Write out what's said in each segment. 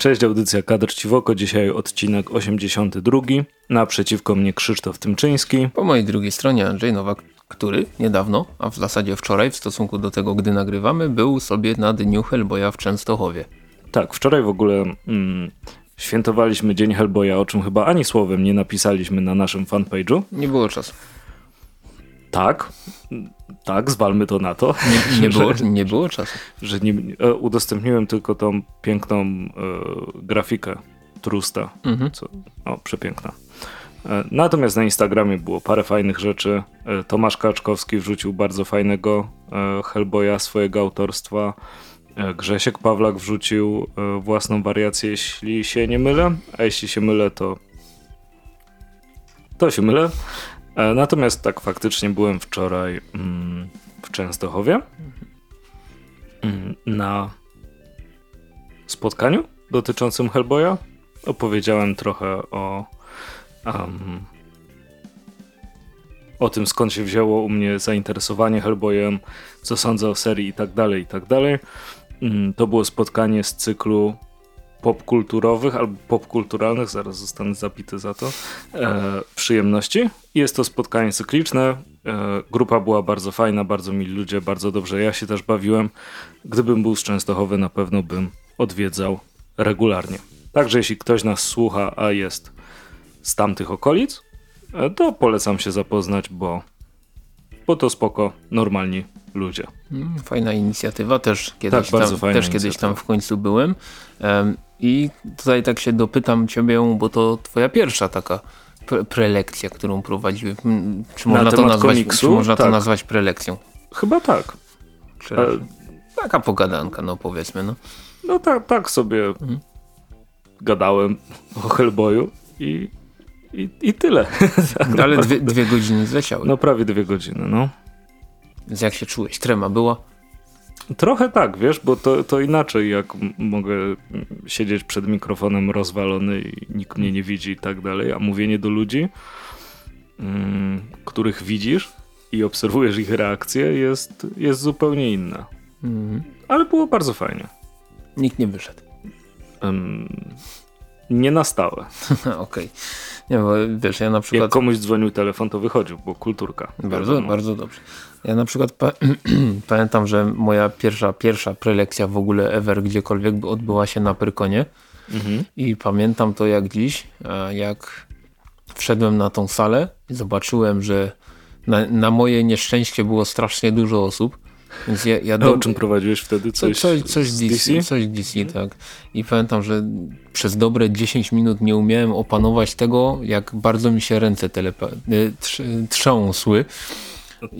Cześć, audycja Kadr Ciwoko, dzisiaj odcinek 82. Naprzeciwko mnie Krzysztof Tymczyński. Po mojej drugiej stronie Andrzej Nowak, który niedawno, a w zasadzie wczoraj w stosunku do tego, gdy nagrywamy, był sobie na dniu Hellboya w Częstochowie. Tak, wczoraj w ogóle mm, świętowaliśmy Dzień Hellboya, o czym chyba ani słowem nie napisaliśmy na naszym fanpage'u. Nie było czasu. Tak, tak, zwalmy to na to. Nie, nie, było, nie było czasu. Że nie, e, udostępniłem tylko tą piękną e, grafikę Trusta. Mhm. Co, o, przepiękna. E, natomiast na Instagramie było parę fajnych rzeczy. E, Tomasz Kaczkowski wrzucił bardzo fajnego e, Hellboya swojego autorstwa. E, Grzesiek Pawlak wrzucił własną wariację, jeśli się nie mylę. A jeśli się mylę, to to się mylę. E, natomiast tak faktycznie byłem wczoraj mm, w Częstochowie mm, na spotkaniu dotyczącym Hellboya. Opowiedziałem trochę o um, o tym skąd się wzięło u mnie zainteresowanie Hellboyem, co sądzę o serii i tak dalej, i tak dalej. Mm, to było spotkanie z cyklu popkulturowych albo popkulturalnych, zaraz zostanę zapity za to, e, przyjemności. Jest to spotkanie cykliczne. E, grupa była bardzo fajna, bardzo mili ludzie, bardzo dobrze. Ja się też bawiłem. Gdybym był z Częstochowy, na pewno bym odwiedzał regularnie. Także jeśli ktoś nas słucha, a jest z tamtych okolic, e, to polecam się zapoznać, bo, bo to spoko, normalni ludzie. Mm, fajna inicjatywa, też kiedyś, tak, tam, też kiedyś tam w końcu byłem. Um, i tutaj tak się dopytam ciebie, bo to twoja pierwsza taka pre prelekcja, którą prowadziłem. Czy można, to nazwać, komiksu? czy można tak. to nazwać prelekcją? Chyba tak. Czy, taka pogadanka, no powiedzmy. No, no tak, tak sobie mhm. gadałem o Hellboyu i, i, i tyle. Ale dwie, dwie godziny zleciały. No prawie dwie godziny, no. Więc jak się czułeś? Trema była? Trochę tak, wiesz, bo to, to inaczej, jak mogę siedzieć przed mikrofonem rozwalony i nikt mnie nie widzi i tak dalej, a mówienie do ludzi, mm, których widzisz i obserwujesz ich reakcje, jest, jest zupełnie inna. Mhm. Ale było bardzo fajnie. Nikt nie wyszedł. Um, nie na stałe. Okej. Okay. Nie, bo wiesz, ja na przykład... Jak komuś dzwonił telefon, to wychodził, bo kulturka. Bardzo, bardzo dobrze. Ja na przykład pa pamiętam, że moja pierwsza, pierwsza prelekcja w ogóle ever gdziekolwiek odbyła się na Pyrkonie. Mhm. I pamiętam to jak dziś, jak wszedłem na tą salę i zobaczyłem, że na, na moje nieszczęście było strasznie dużo osób. Więc ja, ja do... o czym prowadziłeś wtedy? Coś, coś, coś DC, DC? Coś DC, tak. I pamiętam, że przez dobre 10 minut nie umiałem opanować tego, jak bardzo mi się ręce telepa... Y, trząsły.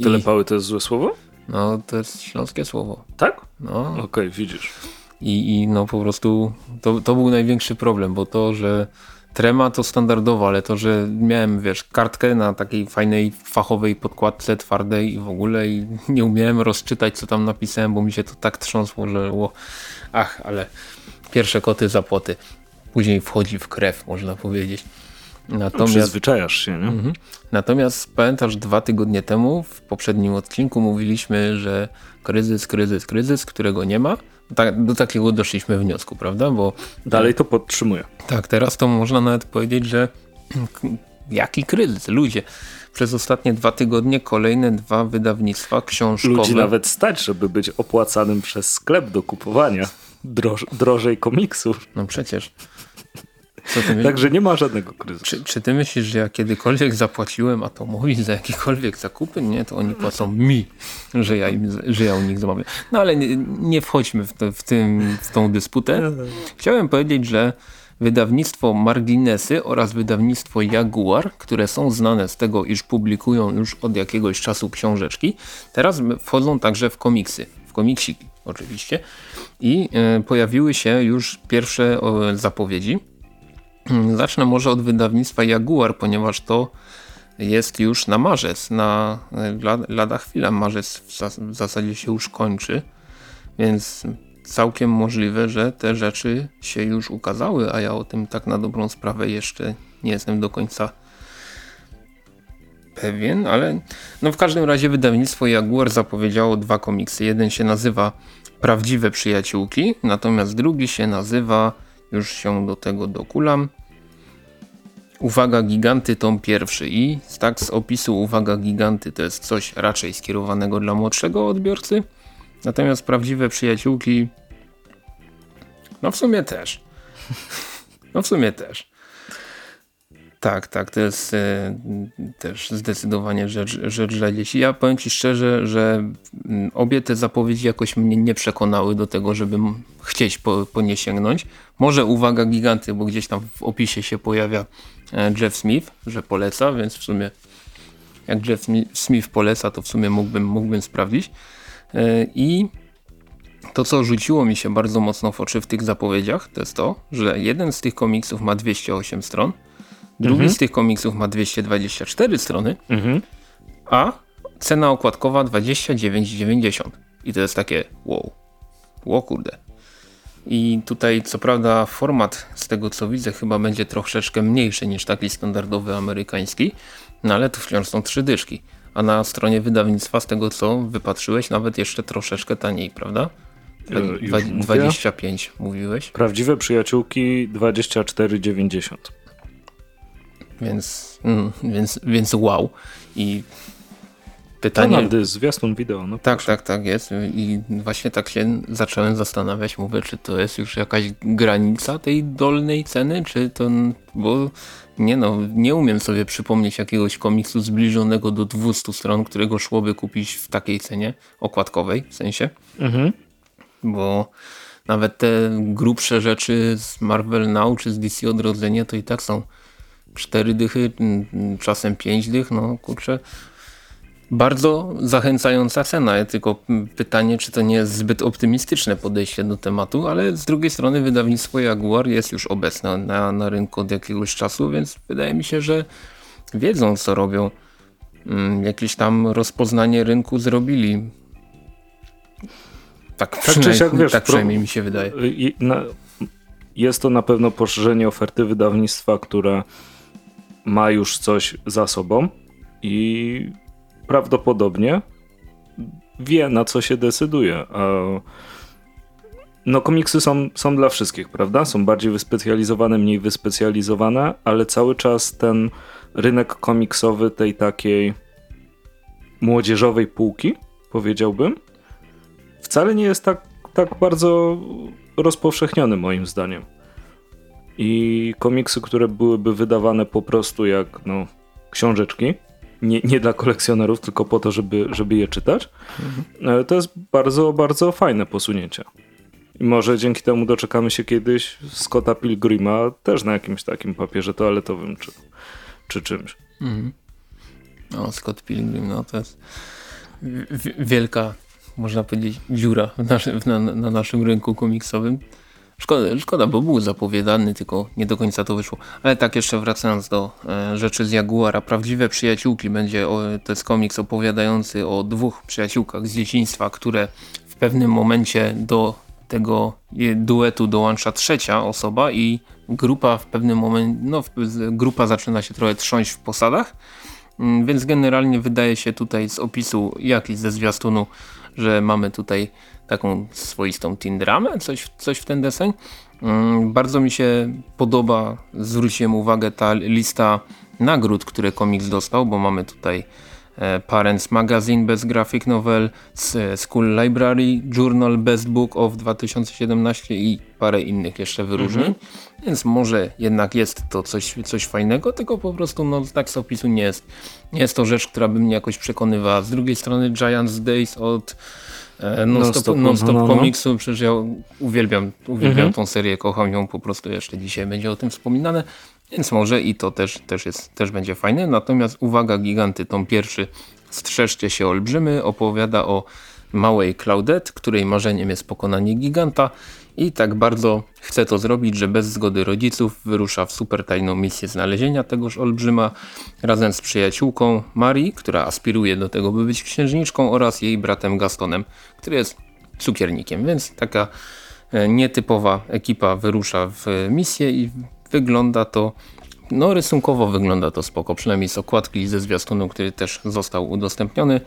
Telepały to jest złe słowo? No, to jest śląskie słowo. Tak? No. Okej, okay, widzisz. I, I no po prostu to, to był największy problem, bo to, że trema to standardowo, ale to, że miałem, wiesz, kartkę na takiej fajnej, fachowej podkładce twardej i w ogóle i nie umiałem rozczytać, co tam napisałem, bo mi się to tak trząsło, że było, ach, ale pierwsze koty za płoty. Później wchodzi w krew, można powiedzieć. Natomiast, Przyzwyczajasz się, nie? Mhm. Natomiast pamiętasz, dwa tygodnie temu w poprzednim odcinku mówiliśmy, że kryzys, kryzys, kryzys, którego nie ma. Tak, do takiego doszliśmy wniosku, prawda? Bo Dalej to podtrzymuję. Tak, teraz to można nawet powiedzieć, że jaki kryzys? Ludzie. Przez ostatnie dwa tygodnie kolejne dwa wydawnictwa książkowe. Ludzi nawet stać, żeby być opłacanym przez sklep do kupowania droż drożej komiksów. No przecież. Także nie ma żadnego kryzysu. Czy, czy, ty myślisz, że ja kiedykolwiek zapłaciłem Atomowi za jakiekolwiek zakupy? Nie, to oni płacą mi, że ja, im, że ja u nich zamawiam. No ale nie, nie wchodźmy w, w, tym, w tą dysputę. Chciałem powiedzieć, że wydawnictwo Marginesy oraz wydawnictwo Jaguar, które są znane z tego, iż publikują już od jakiegoś czasu książeczki, teraz wchodzą także w komiksy, w komiksiki oczywiście i y, pojawiły się już pierwsze zapowiedzi zacznę może od wydawnictwa Jaguar, ponieważ to jest już na marzec, na lada chwila marzec w zasadzie się już kończy, więc całkiem możliwe, że te rzeczy się już ukazały, a ja o tym tak na dobrą sprawę jeszcze nie jestem do końca pewien, ale no w każdym razie wydawnictwo Jaguar zapowiedziało dwa komiksy. Jeden się nazywa Prawdziwe Przyjaciółki, natomiast drugi się nazywa już się do tego dokulam. Uwaga giganty tom pierwszy i tak z opisu uwaga giganty to jest coś raczej skierowanego dla młodszego odbiorcy. Natomiast prawdziwe przyjaciółki no w sumie też. No w sumie też. Tak, tak, to jest e, też zdecydowanie rzecz, rzecz dla dzieci. Ja powiem Ci szczerze, że mm, obie te zapowiedzi jakoś mnie nie przekonały do tego, żebym chcieć po, po nie sięgnąć. Może uwaga giganty, bo gdzieś tam w opisie się pojawia Jeff Smith, że poleca, więc w sumie jak Jeff Smith poleca, to w sumie mógłbym, mógłbym sprawdzić. E, I to, co rzuciło mi się bardzo mocno w oczy w tych zapowiedziach, to jest to, że jeden z tych komiksów ma 208 stron, drugi mhm. z tych komiksów ma 224 strony, mhm. a cena okładkowa 29,90. I to jest takie wow, wow kurde. I tutaj co prawda format z tego co widzę chyba będzie troszeczkę mniejszy niż taki standardowy amerykański, no ale tu wciąż są trzy dyszki. A na stronie wydawnictwa z tego co wypatrzyłeś nawet jeszcze troszeczkę taniej, prawda? 25 mówiłeś? Prawdziwe przyjaciółki 24,90. Więc, mm, więc, więc wow. I pytanie... Jest zwiastun wideo. No tak, tak, tak jest. I właśnie tak się zacząłem zastanawiać, mówię, czy to jest już jakaś granica tej dolnej ceny, czy to... Bo nie no, nie umiem sobie przypomnieć jakiegoś komiksu zbliżonego do 200 stron, którego szłoby kupić w takiej cenie okładkowej, w sensie. Mhm bo nawet te grubsze rzeczy z Marvel Now czy z DC Odrodzenie to i tak są cztery dychy, czasem pięć dych, no kurczę. Bardzo zachęcająca cena, tylko pytanie, czy to nie jest zbyt optymistyczne podejście do tematu, ale z drugiej strony wydawnictwo Jaguar jest już obecne na, na rynku od jakiegoś czasu, więc wydaje mi się, że wiedzą co robią. Mm, jakieś tam rozpoznanie rynku zrobili. Tak, tak przynajmniej, tak, wiesz, tak przynajmniej mi się wydaje. Jest to na pewno poszerzenie oferty wydawnictwa, które ma już coś za sobą i prawdopodobnie wie na co się decyduje. No komiksy są, są dla wszystkich, prawda? Są bardziej wyspecjalizowane, mniej wyspecjalizowane, ale cały czas ten rynek komiksowy tej takiej młodzieżowej półki, powiedziałbym, wcale nie jest tak, tak bardzo rozpowszechniony moim zdaniem. I komiksy, które byłyby wydawane po prostu jak no, książeczki, nie, nie dla kolekcjonerów, tylko po to, żeby, żeby je czytać, mhm. to jest bardzo, bardzo fajne posunięcie. I może dzięki temu doczekamy się kiedyś Scotta Pilgrima też na jakimś takim papierze toaletowym czy, czy czymś. Mhm. No, Scott Pilgrim, no to jest wielka można powiedzieć, dziura naszy, na, na, naszym rynku komiksowym. Szkoda, szkoda, bo był zapowiadany, tylko nie do końca to wyszło. Ale tak jeszcze wracając do e, rzeczy z Jaguara. Prawdziwe przyjaciółki będzie, to jest komiks opowiadający o dwóch przyjaciółkach z dzieciństwa, które w pewnym momencie do tego duetu dołącza trzecia osoba i grupa w pewnym momencie, no grupa zaczyna się trochę trząść w posadach, mm, więc generalnie wydaje się tutaj z opisu, jak i ze zwiastunu że mamy tutaj taką swoistą Tindramę, coś, coś w ten deseń. Mm, bardzo mi się podoba, zwróciłem uwagę, ta lista nagród, które komiks dostał, bo mamy tutaj e, Parents Magazine Best Graphic Novel, School Library Journal Best Book of 2017 i parę innych jeszcze wyróżnień. Mhm. Więc może jednak jest to coś, coś fajnego, tylko po prostu no, tak z opisu nie jest. Nie jest to rzecz, która by mnie jakoś przekonywała. Z drugiej strony Giants Days od non-stop non -stop no, no. komiksu, przecież ja uwielbiam, uwielbiam mhm. tą serię, kocham ją po prostu jeszcze dzisiaj będzie o tym wspominane, więc może i to też, też, jest, też będzie fajne. Natomiast uwaga giganty, tą pierwszy Strzeżcie się olbrzymy opowiada o małej Claudette, której marzeniem jest pokonanie giganta i tak bardzo chce to zrobić, że bez zgody rodziców wyrusza w supertajną misję znalezienia tegoż olbrzyma razem z przyjaciółką Marii, która aspiruje do tego, by być księżniczką oraz jej bratem Gastonem, który jest cukiernikiem, więc taka e, nietypowa ekipa wyrusza w misję i wygląda to no rysunkowo wygląda to spoko, przynajmniej z okładki ze zwiastunu, który też został udostępniony.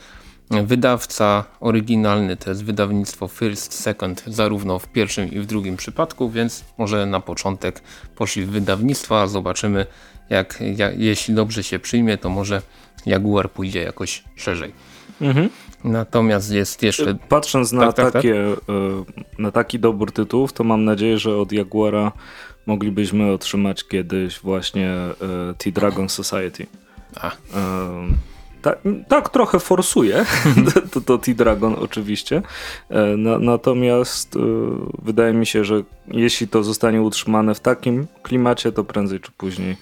Wydawca oryginalny to jest wydawnictwo First Second zarówno w pierwszym i w drugim przypadku, więc może na początek poszli w wydawnictwa, a zobaczymy jak, jak, jeśli dobrze się przyjmie, to może Jaguar pójdzie jakoś szerzej. Mhm. Natomiast jest jeszcze... Patrząc na, tak, tak, takie, tak. na taki dobór tytułów, to mam nadzieję, że od Jaguara moglibyśmy otrzymać kiedyś właśnie e, T-Dragon Society. A. Ta, tak trochę forsuje to, to T-Dragon oczywiście. E, na, natomiast wydaje mi się, że jeśli to zostanie utrzymane w takim klimacie, to prędzej czy później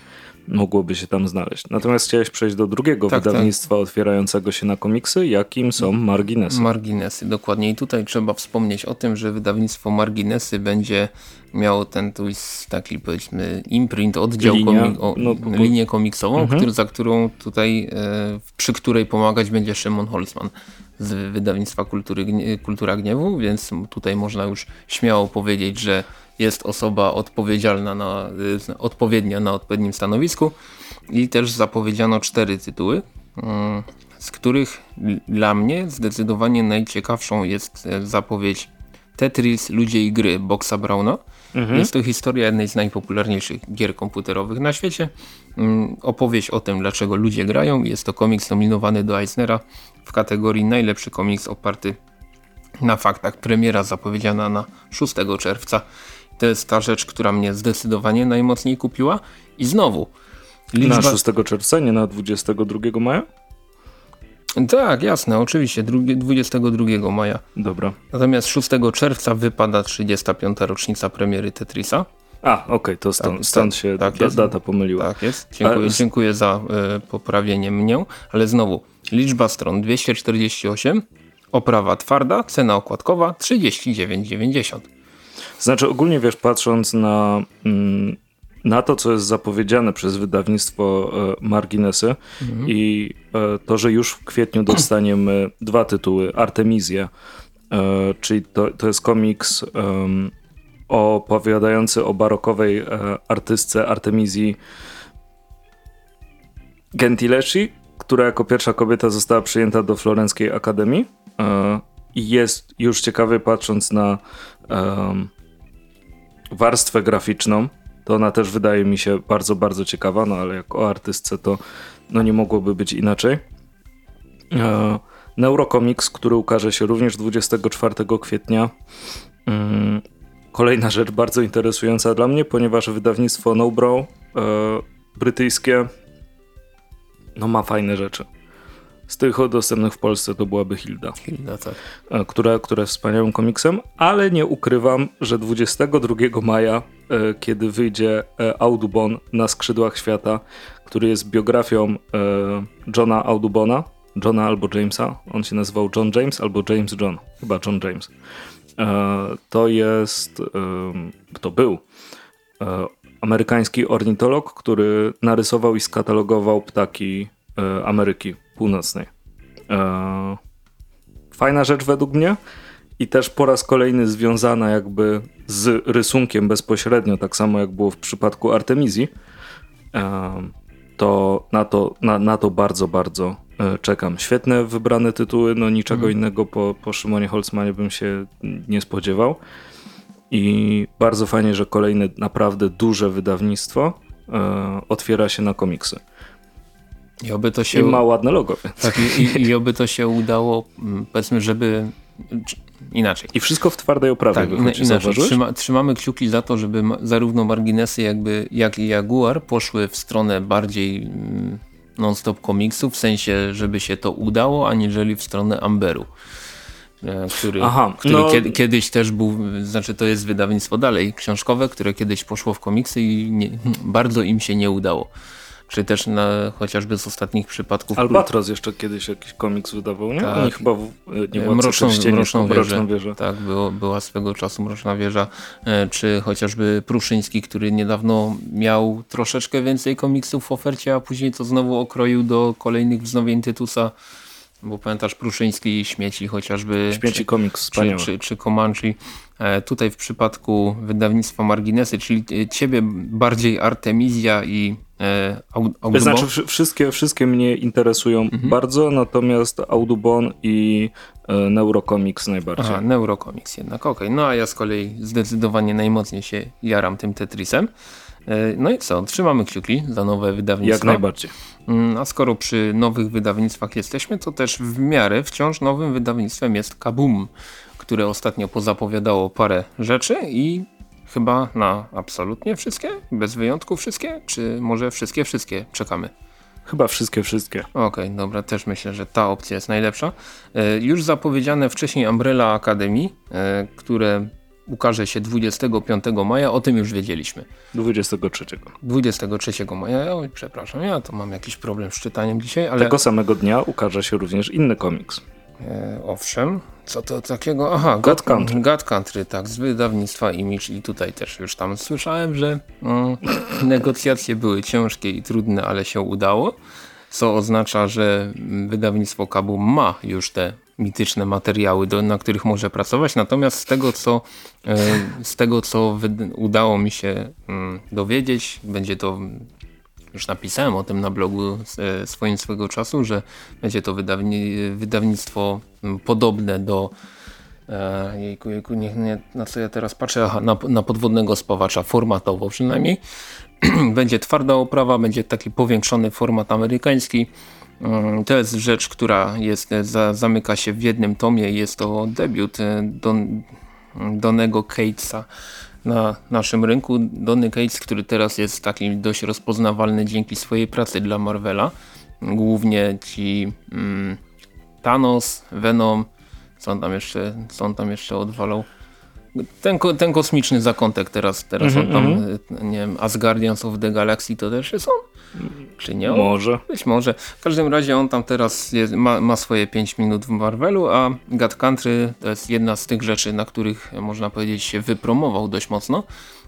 mogłoby się tam znaleźć. Natomiast chciałeś przejść do drugiego tak, tak. wydawnictwa tak. otwierającego się na komiksy, jakim są Marginesy. Marginesy, dokładnie. I tutaj trzeba wspomnieć o tym, że wydawnictwo Marginesy będzie miało ten taki powiedzmy imprint, oddział, Linia, komik o, no, bo... linię komiksową, mhm. który, za którą tutaj, e, przy której pomagać będzie Szymon Holzman z wydawnictwa Kultury, Kultura Gniewu, więc tutaj można już śmiało powiedzieć, że jest osoba odpowiedzialna na, y, odpowiednia na odpowiednim stanowisku i też zapowiedziano cztery tytuły, mm, z których dla mnie zdecydowanie najciekawszą jest e, zapowiedź Tetris, Ludzie i Gry Boxa Browna. Mhm. Jest to historia jednej z najpopularniejszych gier komputerowych na świecie. Mm, opowieść o tym, dlaczego ludzie grają. Jest to komiks nominowany do Eisnera w kategorii najlepszy komiks oparty na faktach. Premiera zapowiedziana na 6 czerwca to jest ta rzecz, która mnie zdecydowanie najmocniej kupiła. I znowu. Liczba... Na 6 czerwca, nie na 22 maja? Tak, jasne, oczywiście, 22 maja. Dobra. Natomiast 6 czerwca wypada 35. rocznica premiery Tetrisa. A, okej, okay, to stąd, tak, stąd się tak da, data pomyliła. Tak jest, dziękuję, dziękuję za y, poprawienie mnie, ale znowu, liczba stron 248, oprawa twarda, cena okładkowa 39,90. Znaczy ogólnie wiesz, patrząc na, mm, na to, co jest zapowiedziane przez wydawnictwo e, Marginesy mhm. i e, to, że już w kwietniu dostaniemy dwa tytuły, Artemizję, e, czyli to, to jest komiks opowiadający o barokowej artystce Artemizji Gentileschi, która jako pierwsza kobieta została przyjęta do Florenckiej Akademii. I jest już ciekawy patrząc na warstwę graficzną, to ona też wydaje mi się bardzo, bardzo ciekawa, no ale jako artystce to no nie mogłoby być inaczej. E, Neurocomics, który ukaże się również 24 kwietnia. Mm, kolejna rzecz bardzo interesująca dla mnie, ponieważ wydawnictwo Nobrow e, brytyjskie no ma fajne rzeczy. Z tych dostępnych w Polsce to byłaby Hilda. Hilda, tak. E, która, która jest wspaniałym komiksem, ale nie ukrywam, że 22 maja, e, kiedy wyjdzie e, Audubon na skrzydłach świata, który jest biografią Johna Audubona, Johna albo Jamesa, on się nazywał John James albo James John, chyba John James. To jest, to był amerykański ornitolog, który narysował i skatalogował ptaki Ameryki Północnej. E, fajna rzecz według mnie i też po raz kolejny związana jakby z rysunkiem bezpośrednio, tak samo jak było w przypadku Artemizji. E, to na to, na, na to bardzo, bardzo e, czekam. Świetne wybrane tytuły, no niczego mm. innego po, po Szymonie Holzmanie bym się nie spodziewał. I bardzo fajnie, że kolejne naprawdę duże wydawnictwo otwiera się na komiksy. I oby to się... I ma ładne logo. Tak, i, i oby to się udało, mm, powiedzmy, żeby inaczej. I wszystko w twardej oprawie tak, inaczej. Trzyma, trzymamy kciuki za to, żeby zarówno marginesy jakby, jak i Jaguar poszły w stronę bardziej mm, non-stop komiksów, w sensie, żeby się to udało, aniżeli w stronę Amberu. E, który, Aha, który no... kiedy, kiedyś też był, znaczy to jest wydawnictwo dalej książkowe, które kiedyś poszło w komiksy i nie, bardzo im się nie udało czy też na, chociażby z ostatnich przypadków. Albatros jeszcze kiedyś jakiś komiks wydawał, nie? Tak. Oni chyba w, nie Władcy Mroczną, Mroczną, Mroczną Wieżę. Tak, było, była swego czasu Mroczna Wieża, e, czy chociażby Pruszyński, który niedawno miał troszeczkę więcej komiksów w ofercie, a później to znowu okroił do kolejnych wznowień Tytusa. Bo pamiętasz Pruszyński śmieci chociażby. Śmieci komiks wspaniały. Czy, czy, czy Comanche. E, tutaj w przypadku wydawnictwa Marginesy, czyli e, ciebie bardziej Artemizja i e, Audubon. Znaczy wszystkie, wszystkie mnie interesują mhm. bardzo, natomiast Audubon i Neurocomics najbardziej. Aha, Neurocomics jednak, okej. Okay. No a ja z kolei zdecydowanie najmocniej się jaram tym Tetrisem. E, no i co, trzymamy kciuki za nowe wydawnictwo. Jak najbardziej. Mm, a skoro przy nowych wydawnictwach jesteśmy, to też w miarę wciąż nowym wydawnictwem jest Kabum, które ostatnio pozapowiadało parę rzeczy i chyba na absolutnie wszystkie, bez wyjątku wszystkie, czy może wszystkie, wszystkie czekamy. Chyba wszystkie, wszystkie. Okej, okay, dobra, też myślę, że ta opcja jest najlepsza. E, już zapowiedziane wcześniej Umbrella Academy, e, które ukaże się 25 maja, o tym już wiedzieliśmy. 23. 23 maja, oj, przepraszam, ja to mam jakiś problem z czytaniem dzisiaj, ale... Tego samego dnia ukaże się również inny komiks. E, owszem, co to takiego? Aha, God, Country. God Country, tak, z wydawnictwa Image i tutaj też już tam słyszałem, że mm, negocjacje były ciężkie i trudne, ale się udało, co oznacza, że wydawnictwo Kabum ma już te mityczne materiały, do, na których może pracować. Natomiast z tego, co, e, z tego, co udało mi się mm, dowiedzieć, będzie to już napisałem o tym na blogu e, swoim swego czasu, że będzie to wydawni, wydawnictwo mm, podobne do e, jejku, jejku, nie, na co ja teraz patrzę, aha, na, na podwodnego spawacza, formatowo przynajmniej. będzie twarda oprawa, będzie taki powiększony format amerykański, to jest rzecz, która jest, za, zamyka się w jednym tomie. Jest to debiut e, Don, Donego Catesa na naszym rynku. Donny Cates, który teraz jest taki dość rozpoznawalny dzięki swojej pracy dla Marvela. Głównie ci mm, Thanos, Venom, co on tam jeszcze, co on tam jeszcze odwalał. Ten, ten kosmiczny zakątek teraz, teraz mm -hmm, on tam, mm -hmm. nie wiem, Asgardians of the Galaxy to też jest on? Czy nie? Może. Być może. W każdym razie on tam teraz jest, ma, ma, swoje 5 minut w Marvelu, a God Country to jest jedna z tych rzeczy, na których można powiedzieć się wypromował dość mocno.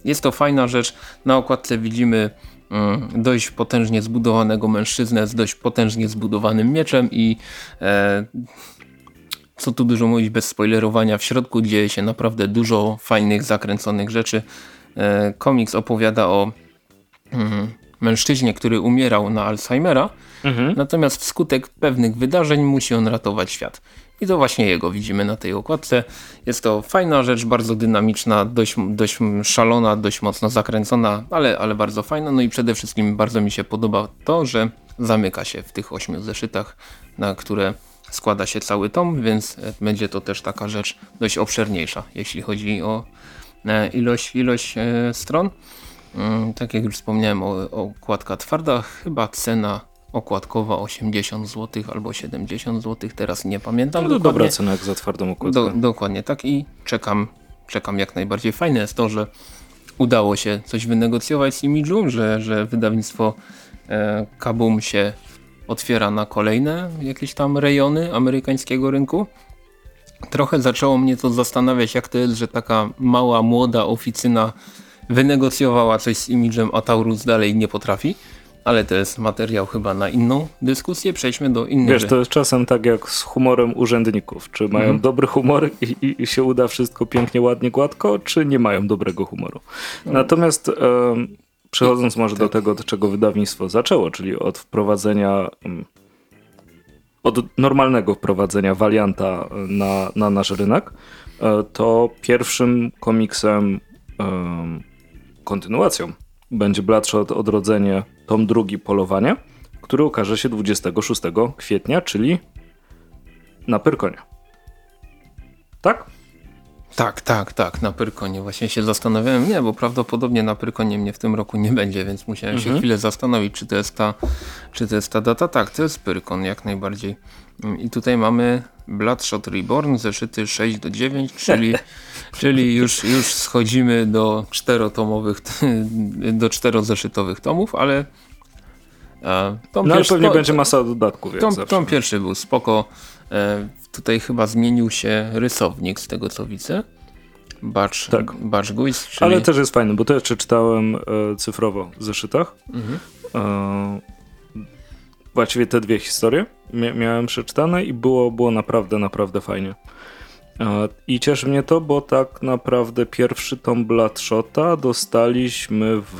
Jest to fajna rzecz. Na okładce widzimy mm, dość potężnie zbudowanego mężczyznę z dość potężnie zbudowanym mieczem i e, co tu dużo mówić bez spoilerowania, w środku dzieje się naprawdę dużo fajnych, zakręconych rzeczy. E, komiks opowiada o mm, mężczyźnie, który umierał na Alzheimera, mhm. natomiast wskutek pewnych wydarzeń musi on ratować świat. I to właśnie jego widzimy na tej okładce. Jest to fajna rzecz, bardzo dynamiczna, dość, dość szalona, dość mocno zakręcona, ale, ale bardzo fajna. No i przede wszystkim bardzo mi się podoba to, że zamyka się w tych ośmiu zeszytach, na które składa się cały tom, więc będzie to też taka rzecz dość obszerniejsza, jeśli chodzi o e, ilość, ilość e, stron. Mm, tak jak już wspomniałem, o, okładka twarda, chyba cena okładkowa 80 zł albo 70 zł, teraz nie pamiętam. No to dobra cena jak za twardą okładkę. Do, dokładnie tak i czekam, czekam jak najbardziej. Fajne jest to, że udało się coś wynegocjować z Imidżu, że, że wydawnictwo e, Kabum się otwiera na kolejne jakieś tam rejony amerykańskiego rynku. Trochę zaczęło mnie to zastanawiać, jak to jest, że taka mała, młoda oficyna wynegocjowała coś z imidżem, a Taurus dalej nie potrafi. Ale to jest materiał chyba na inną dyskusję. Przejdźmy do innych. Wiesz, to jest czasem tak jak z humorem urzędników. Czy mają mhm. dobry humor i, i, się uda wszystko pięknie, ładnie, gładko, czy nie mają dobrego humoru. No. Natomiast przechodząc może tak. do tego, od czego wydawnictwo zaczęło, czyli od wprowadzenia od normalnego wprowadzenia warianta na, na nasz rynek, e, to pierwszym komiksem kontynuacją będzie Bloodshot Odrodzenie, tom drugi Polowanie, który ukaże się 26 kwietnia, czyli na Pyrkonie. Tak? Tak, tak, tak, na Pyrkonie. Właśnie się zastanawiałem, nie, bo prawdopodobnie na Pyrkonie mnie w tym roku nie będzie, więc musiałem mhm. się chwilę zastanowić, czy to, jest ta, czy to jest ta data. Tak, to jest Pyrkon, jak najbardziej. I tutaj mamy Bloodshot Reborn, zeszyty 6 do 9, czyli, czyli już, już schodzimy do czterotomowych, do czterozeszytowych tomów, ale e, tom no, pierwszy, pewnie to, będzie masa dodatków. Tom, tom pierwszy był spoko. E, tutaj chyba zmienił się rysownik z tego co widzę. Bacz, tak. Bacz Guis, czyli... Ale też jest fajny, bo to jeszcze czytałem e, cyfrowo w zeszytach. Mhm. E, właściwie te dwie historie miałem przeczytane i było, było naprawdę, naprawdę fajnie. I cieszy mnie to, bo tak naprawdę pierwszy tom Bloodshota dostaliśmy w,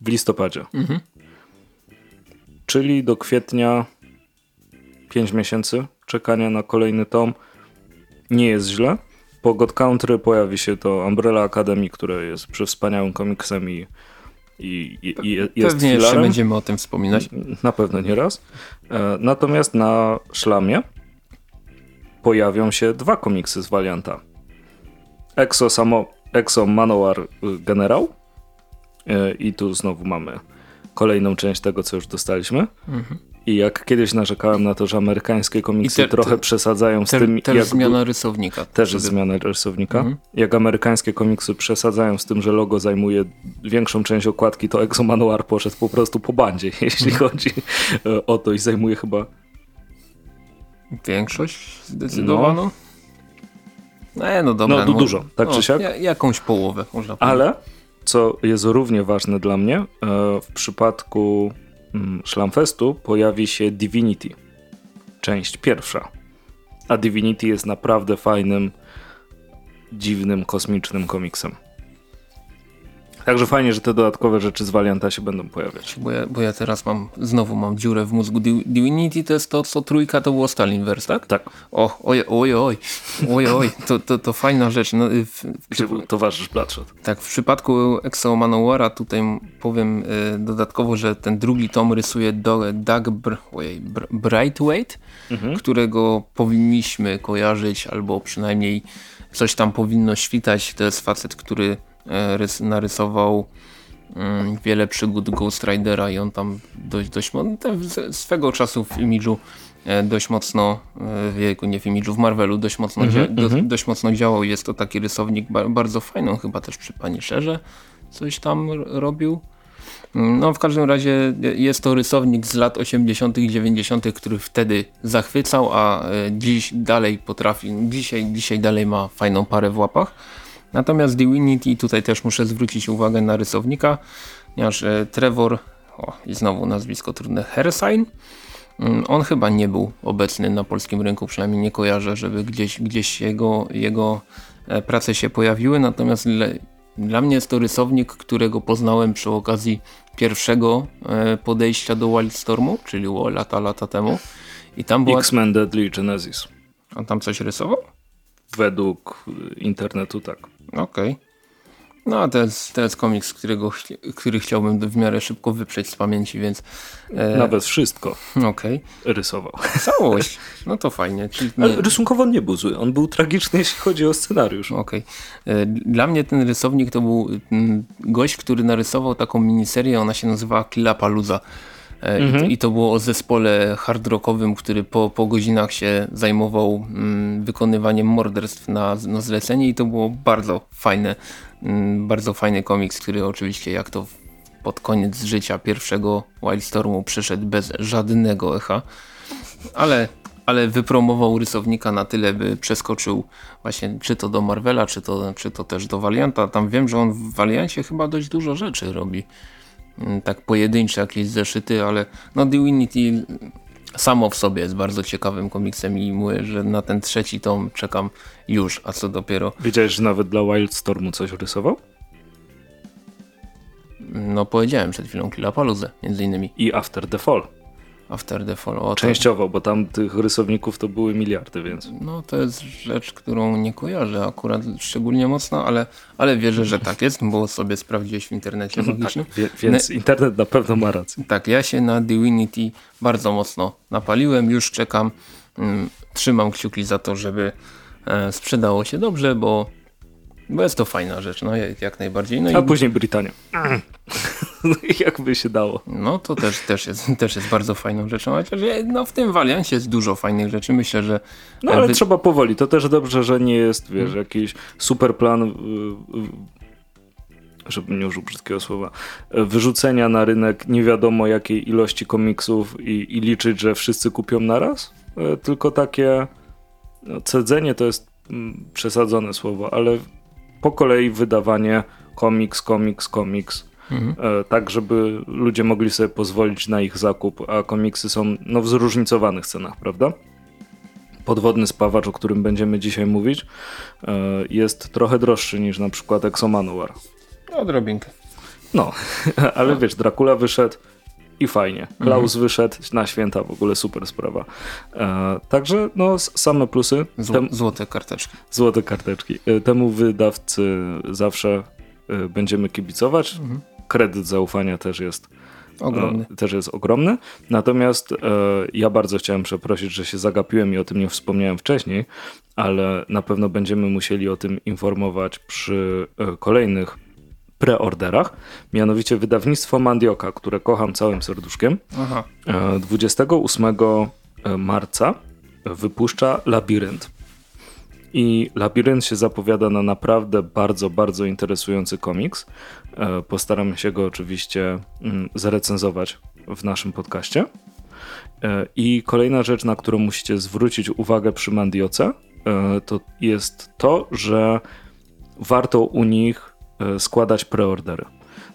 w listopadzie. Mhm. Czyli do kwietnia 5 miesięcy czekania na kolejny tom. Nie jest źle. Po God Country pojawi się to Umbrella Academy, które jest przewspaniałym komiksem i, i, i, i jest Pewnie filarem. jeszcze będziemy o tym wspominać. Na pewno nie raz. E, natomiast na szlamie pojawią się dwa komiksy z Valianta. Exo, samo, Exo Manowar Generał e, i tu znowu mamy kolejną część tego, co już dostaliśmy. Mhm. I jak kiedyś narzekałem na to, że amerykańskie komiksy te, trochę te, przesadzają z te, tym. Też jak zmiana rysownika. Też zmiana rysownika. Mhm. Jak amerykańskie komiksy przesadzają z tym, że logo zajmuje większą część okładki, to Exo Manuar poszedł po prostu po bandzie, jeśli mhm. chodzi e, o to i zajmuje chyba. Większość zdecydowaną? No, e, no dobra. No, no, dużo, tak no, czy siak? Jakąś połowę można powiedzieć. Ale, co jest równie ważne dla mnie, e, w przypadku Szlamfestu pojawi się Divinity, część pierwsza. A Divinity jest naprawdę fajnym, dziwnym, kosmicznym komiksem. Także fajnie, że te dodatkowe rzeczy z Valianta się będą pojawiać. Bo ja, bo ja teraz mam, znowu mam dziurę w mózgu. Divinity to jest to, co trójka to było Stalinverse, tak? Tak. O, oj, oj, oj, oj, oj, to, to, to fajna rzecz. No, w, w, towarzysz Bloodshot. Tak, w przypadku Exo Manowara tutaj powiem y, dodatkowo, że ten drugi tom rysuje do, Doug Br ojej, Br Brightweight, mhm. którego powinniśmy kojarzyć, albo przynajmniej coś tam powinno świtać. To jest facet, który rys narysował mm, wiele przygód Ghost Ridera i on tam dość, dość swego czasu w imidżu e, dość mocno, e, wieku nie w imidżu, w Marvelu dość mocno, mm -hmm, do, mm -hmm. dość mocno działał. Jest to taki rysownik bardzo fajny, on chyba też przy Pani Szerze coś tam robił. No w każdym razie jest to rysownik z lat 80 90 który wtedy zachwycał, a dziś dalej potrafi, dzisiaj, dzisiaj dalej ma fajną parę w łapach. Natomiast Divinity tutaj też muszę zwrócić uwagę na rysownika, ponieważ e, Trevor, o, i znowu nazwisko trudne, Hersign, mm, on chyba nie był obecny na polskim rynku, przynajmniej nie kojarzę, żeby gdzieś, gdzieś jego, jego e, prace się pojawiły, natomiast dla mnie jest to rysownik, którego poznałem przy okazji pierwszego e, podejścia do Wildstormu, czyli lata, lata temu. I tam była... X-Men Deadly Genesis. On tam coś rysował? Według internetu tak. Okej. Okay. No a to jest, to jest komiks, którego, który chciałbym w miarę szybko wyprzeć z pamięci, więc... E... Nawet wszystko okay. rysował. Całość. No to fajnie. Nie... Ale rysunkowo nie był zły. On był tragiczny, jeśli chodzi o scenariusz. Okej. Okay. E, dla mnie ten rysownik to był mm, gość, który narysował taką miniserię, ona się nazywa Killapaluza. E, mhm. I, to było o zespole hard rockowym, który po, po godzinach się zajmował mm, wykonywaniem morderstw na, na zlecenie i to było bardzo fajne, mm, bardzo fajny komiks, który oczywiście jak to pod koniec życia pierwszego Wildstormu przyszedł bez żadnego echa, ale ale wypromował rysownika na tyle, by przeskoczył właśnie czy to do Marvela, czy to, czy to też do Valianta. Tam wiem, że on w Valiancie chyba dość dużo rzeczy robi. Mm, tak pojedyncze jakieś zeszyty, ale no Divinity samo w sobie jest bardzo ciekawym komiksem i mówię, że na ten trzeci tom czekam już, a co dopiero. Wiedziałeś, że nawet dla Wildstormu coś rysował? No powiedziałem przed chwilą Killapalooza między innymi. I After the Fall. After the Fall. O, Częściowo, bo tam tych rysowników to były miliardy, więc. No to jest rzecz, którą nie kojarzę akurat szczególnie mocno, ale, ale wierzę, że tak jest, bo sobie sprawdziłeś w internecie logicznym. tak, wie, więc ne internet na pewno ma rację. Tak, ja się na Divinity bardzo mocno napaliłem, już czekam, mm, trzymam kciuki za to, żeby e, sprzedało się dobrze, bo bo jest to fajna rzecz, no jak najbardziej. No A i... później Brytania. No jakby się dało. No to też, też, jest, też jest bardzo fajną rzeczą, chociaż no, w tym waliancie jest dużo fajnych rzeczy. Myślę, że... No ale wy... trzeba powoli. To też dobrze, że nie jest, wiesz, hmm. jakiś super plan żeby nie użył brzydkiego słowa, wyrzucenia na rynek nie wiadomo jakiej ilości komiksów i, i liczyć, że wszyscy kupią naraz, tylko takie no, cedzenie to jest mm, przesadzone słowo, ale po kolei wydawanie komiks, komiks, komiks mhm. tak żeby ludzie mogli sobie pozwolić na ich zakup, a komiksy są no, w zróżnicowanych cenach, prawda? Podwodny spawacz, o którym będziemy dzisiaj mówić, jest trochę droższy niż na przykład Exomanuar. Odrobinkę. No, ale wiesz, Dracula wyszedł i fajnie. Klaus mhm. wyszedł na święta, w ogóle super sprawa. E, także no, same plusy. Tem... Złote karteczki. Złote karteczki. E, temu wydawcy zawsze e, będziemy kibicować. Mhm. Kredyt zaufania też jest e, ogromny. też jest ogromny. Natomiast e, ja bardzo chciałem przeprosić, że się zagapiłem i o tym nie wspomniałem wcześniej, ale na pewno będziemy musieli o tym informować przy e, kolejnych preorderach, mianowicie wydawnictwo Mandioka, które kocham całym serduszkiem. Aha. 28 e, e, marca wypuszcza Labirynt. I Labirynt się zapowiada na naprawdę bardzo, bardzo interesujący komiks. E, postaramy się go oczywiście mm, zarecenzować w naszym podcaście. I kolejna rzecz, na którą musicie zwrócić uwagę przy Mandioce, to jest to, że warto u nich składać preordery.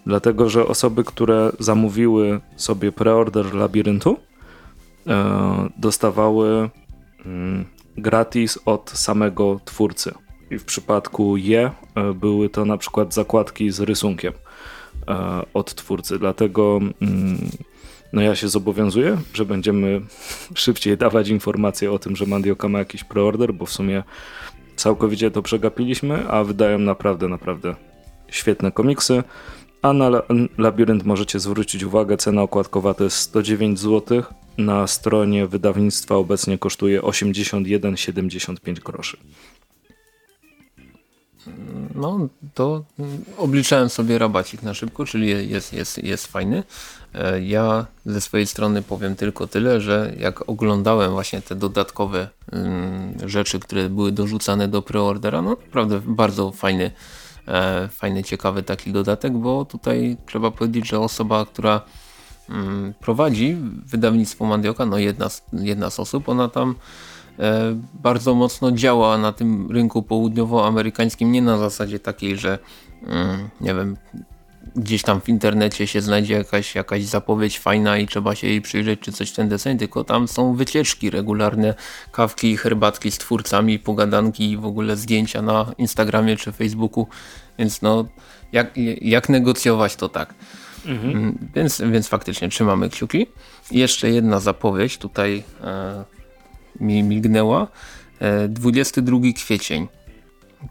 Dlatego, że osoby, które zamówiły sobie preorder labiryntu, e, dostawały mm, gratis od samego twórcy. I w przypadku je e, były to na przykład zakładki z rysunkiem od twórcy. Dlatego mm, no ja się zobowiązuję, że będziemy szybciej dawać informacje o tym, że Mandioka ma jakiś preorder, bo w sumie całkowicie to przegapiliśmy, a wydają naprawdę, naprawdę świetne komiksy. A na Labirynt możecie zwrócić uwagę, cena okładkowa to jest 109 zł. Na stronie wydawnictwa obecnie kosztuje 81,75 groszy. No, to obliczałem sobie rabacik na szybko, czyli jest, jest, jest fajny. E, ja ze swojej strony powiem tylko tyle, że jak oglądałem właśnie te dodatkowe mm, rzeczy, które były dorzucane do preordera, no naprawdę bardzo fajny fajny, ciekawy taki dodatek, bo tutaj trzeba powiedzieć, że osoba, która mm, prowadzi wydawnictwo Mandioka, no jedna, jedna z osób, ona tam e, bardzo mocno działa na tym rynku południowoamerykańskim, nie na zasadzie takiej, że mm, nie wiem, gdzieś tam w internecie się znajdzie jakaś, jakaś zapowiedź fajna i trzeba się jej przyjrzeć czy coś ten deseń, tylko tam są wycieczki regularne, kawki herbatki z twórcami, pogadanki i w ogóle zdjęcia na Instagramie czy Facebooku, więc no jak, jak negocjować to tak. Mhm. Mm, więc, więc faktycznie trzymamy kciuki. I jeszcze jedna zapowiedź tutaj e, mi mignęła. E, 22 kwiecień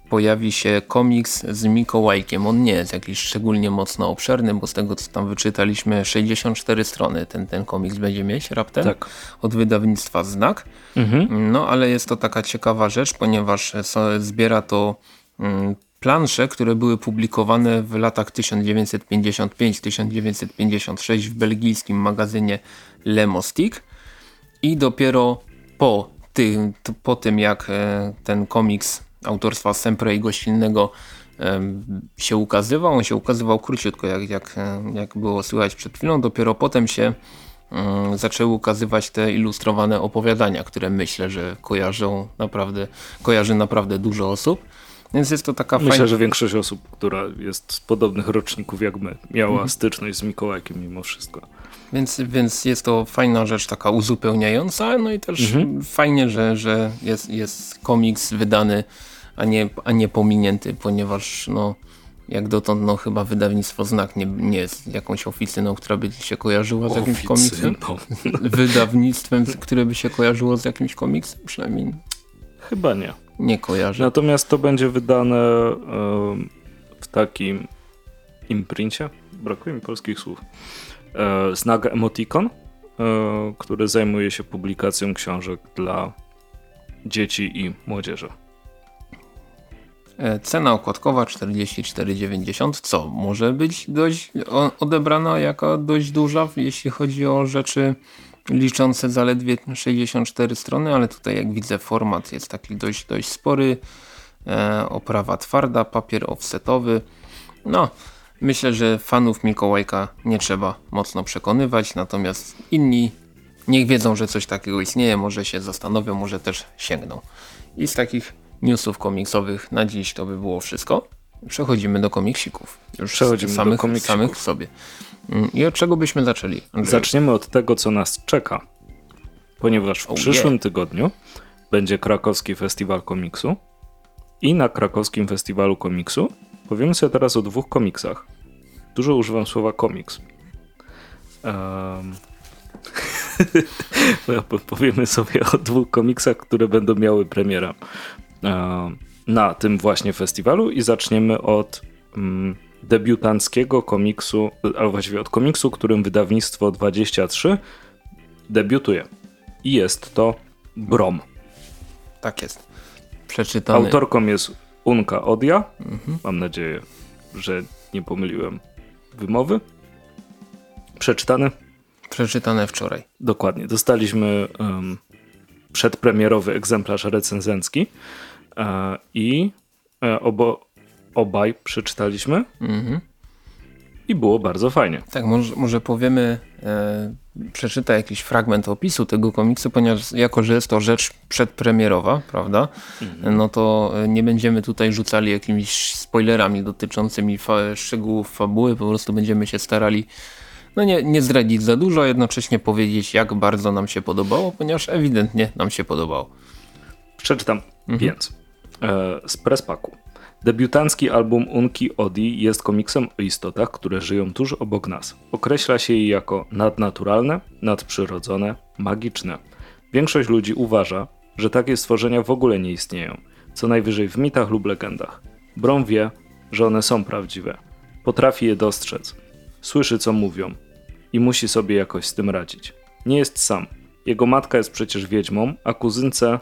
pojawi się komiks z Mikołajkiem. On nie jest jakiś szczególnie mocno obszerny, bo z tego co tam wyczytaliśmy 64 strony ten, ten komiks będzie mieć raptem tak. od wydawnictwa Znak. Mhm. No ale jest to taka ciekawa rzecz, ponieważ zbiera to mm, plansze, które były publikowane w latach 1955-1956 w belgijskim magazynie Lemostik i dopiero po tym, po tym jak e, ten komiks autorstwa Sempre i Gościnnego się ukazywał. On się ukazywał króciutko, jak, jak, jak było słychać przed chwilą. Dopiero potem się zaczęły ukazywać te ilustrowane opowiadania, które myślę, że kojarzą naprawdę, kojarzy naprawdę dużo osób. Więc jest to taka Myślę, fajna... że większość osób, która jest z podobnych roczników jak my, miała mhm. styczność z Mikołajkiem mimo wszystko. Więc, więc jest to fajna rzecz, taka uzupełniająca, no i też mhm. fajnie, że, że jest, jest komiks wydany, a nie, a nie pominięty, ponieważ no, jak dotąd no, chyba wydawnictwo Znak nie, nie jest jakąś oficyną, która by się kojarzyła z jakimś komiksem. Wydawnictwem, które by się kojarzyło z jakimś komiksem, przynajmniej. Chyba nie. Nie kojarzę. Natomiast to będzie wydane w takim imprincie. Brakuje mi polskich słów. E, znak Emoticon, e, który zajmuje się publikacją książek dla dzieci i młodzieży. E, cena okładkowa 44,90, co może być dość odebrana jako dość duża, jeśli chodzi o rzeczy liczące zaledwie 64 strony, ale tutaj jak widzę format jest taki dość, dość spory, oprawa twarda, papier offsetowy, no Myślę, że fanów Mikołajka nie trzeba mocno przekonywać, natomiast inni niech wiedzą, że coś takiego istnieje, może się zastanowią, może też sięgną. I z takich newsów komiksowych na dziś to by było wszystko. Przechodzimy do komiksików. Już Przechodzimy samych, do komiksików. samych w sobie. Mm, I od czego byśmy zaczęli? Andrzeju? Zaczniemy od tego, co nas czeka. Ponieważ w Oh przyszłym yeah. tygodniu będzie krakowski festiwal komiksu. I na krakowskim festiwalu komiksu powiemy sobie teraz o dwóch komiksach. Dużo używam słowa komiks. Um, powiemy sobie o dwóch komiksach, które będą miały premierę em, na tym właśnie festiwalu i zaczniemy od mm, debiutanckiego komiksu, albo właściwie od komiksu, którym wydawnictwo 23 debiutuje. I jest to Brom. Tak jest. Przeczytany. Autorką jest Unka Odia. Mhm. Mam nadzieję, że nie pomyliłem wymowy. Przeczytany? Przeczytane wczoraj. Dokładnie. Dostaliśmy um, przedpremierowy egzemplarz recenzencki e, i e, obo, obaj przeczytaliśmy Mhm. i było bardzo fajnie. Tak, może, może powiemy, e, przeczyta jakiś fragment opisu tego komiksu, ponieważ jako, że jest to rzecz przedpremierowa, prawda, no to e, nie będziemy tutaj rzucali jakimiś spoilerami dotyczącymi fa szczegółów fabuły, po prostu będziemy się starali no nie, nie zdradzić za dużo, a jednocześnie powiedzieć jak bardzo nam się podobało, ponieważ ewidentnie nam się podobało. Przeczytam więc. E, z prespaku. Debiutancki album Unki Odi jest komiksem o istotach, które żyją tuż obok nas. Określa się je jako nadnaturalne, nadprzyrodzone, magiczne. Większość ludzi uważa, że takie stworzenia w ogóle nie istnieją, co najwyżej w mitach lub legendach. Brom wie, że one są prawdziwe. Potrafi je dostrzec. Słyszy, co mówią i musi sobie jakoś z tym radzić. Nie jest sam. Jego matka jest przecież wiedźmą, a kuzynce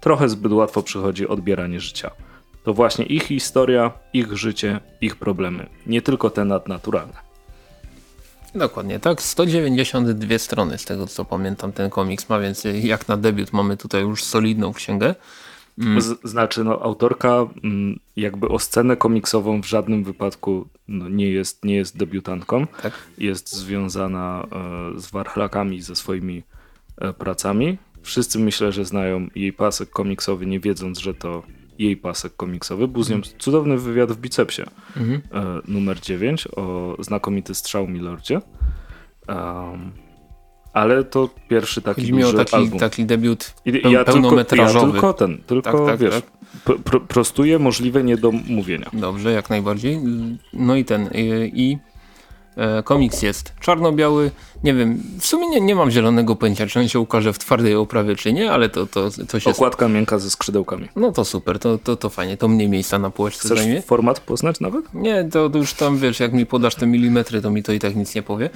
trochę zbyt łatwo przychodzi odbieranie życia. To właśnie ich historia, ich życie, ich problemy, nie tylko te nadnaturalne. Dokładnie, tak. 192 strony z tego co pamiętam ten komiks ma, więc jak na debiut mamy tutaj już solidną księgę. Z, znaczy, no, autorka mm, jakby o scenę komiksową w żadnym wypadku no, nie, jest, nie jest debiutantką. Tak. Jest związana e, z warchlakami, ze swoimi e, pracami. Wszyscy myślę, że znają jej pasek komiksowy, nie wiedząc, że to jej pasek komiksowy. Był z nią cudowny wywiad w Bicepsie, Mhm. e, numer 9, o znakomity strzał Milordzie. Um, ale to pierwszy taki Chodzi mi o duży taki, album. taki debiut peł- ja, tylko, ja pełnometrażowy. tylko ten, tylko Tak, tak, wiesz, tak. Pro, pro, prostuję możliwe nie do mówienia. Dobrze, jak najbardziej. No i ten, i, i komiks jest czarno-biały. Nie wiem, w sumie nie, nie mam zielonego pojęcia, czy on się ukaże w twardej oprawie, czy nie, ale to, to, to się... Okładka miękka ze skrzydełkami. No to super, to, to, to fajnie, to mniej miejsca na półeczce Chcesz zajmie. format poznać nawet? Nie, to, już tam wiesz, jak mi podasz te milimetry, to mi to i tak nic nie powie.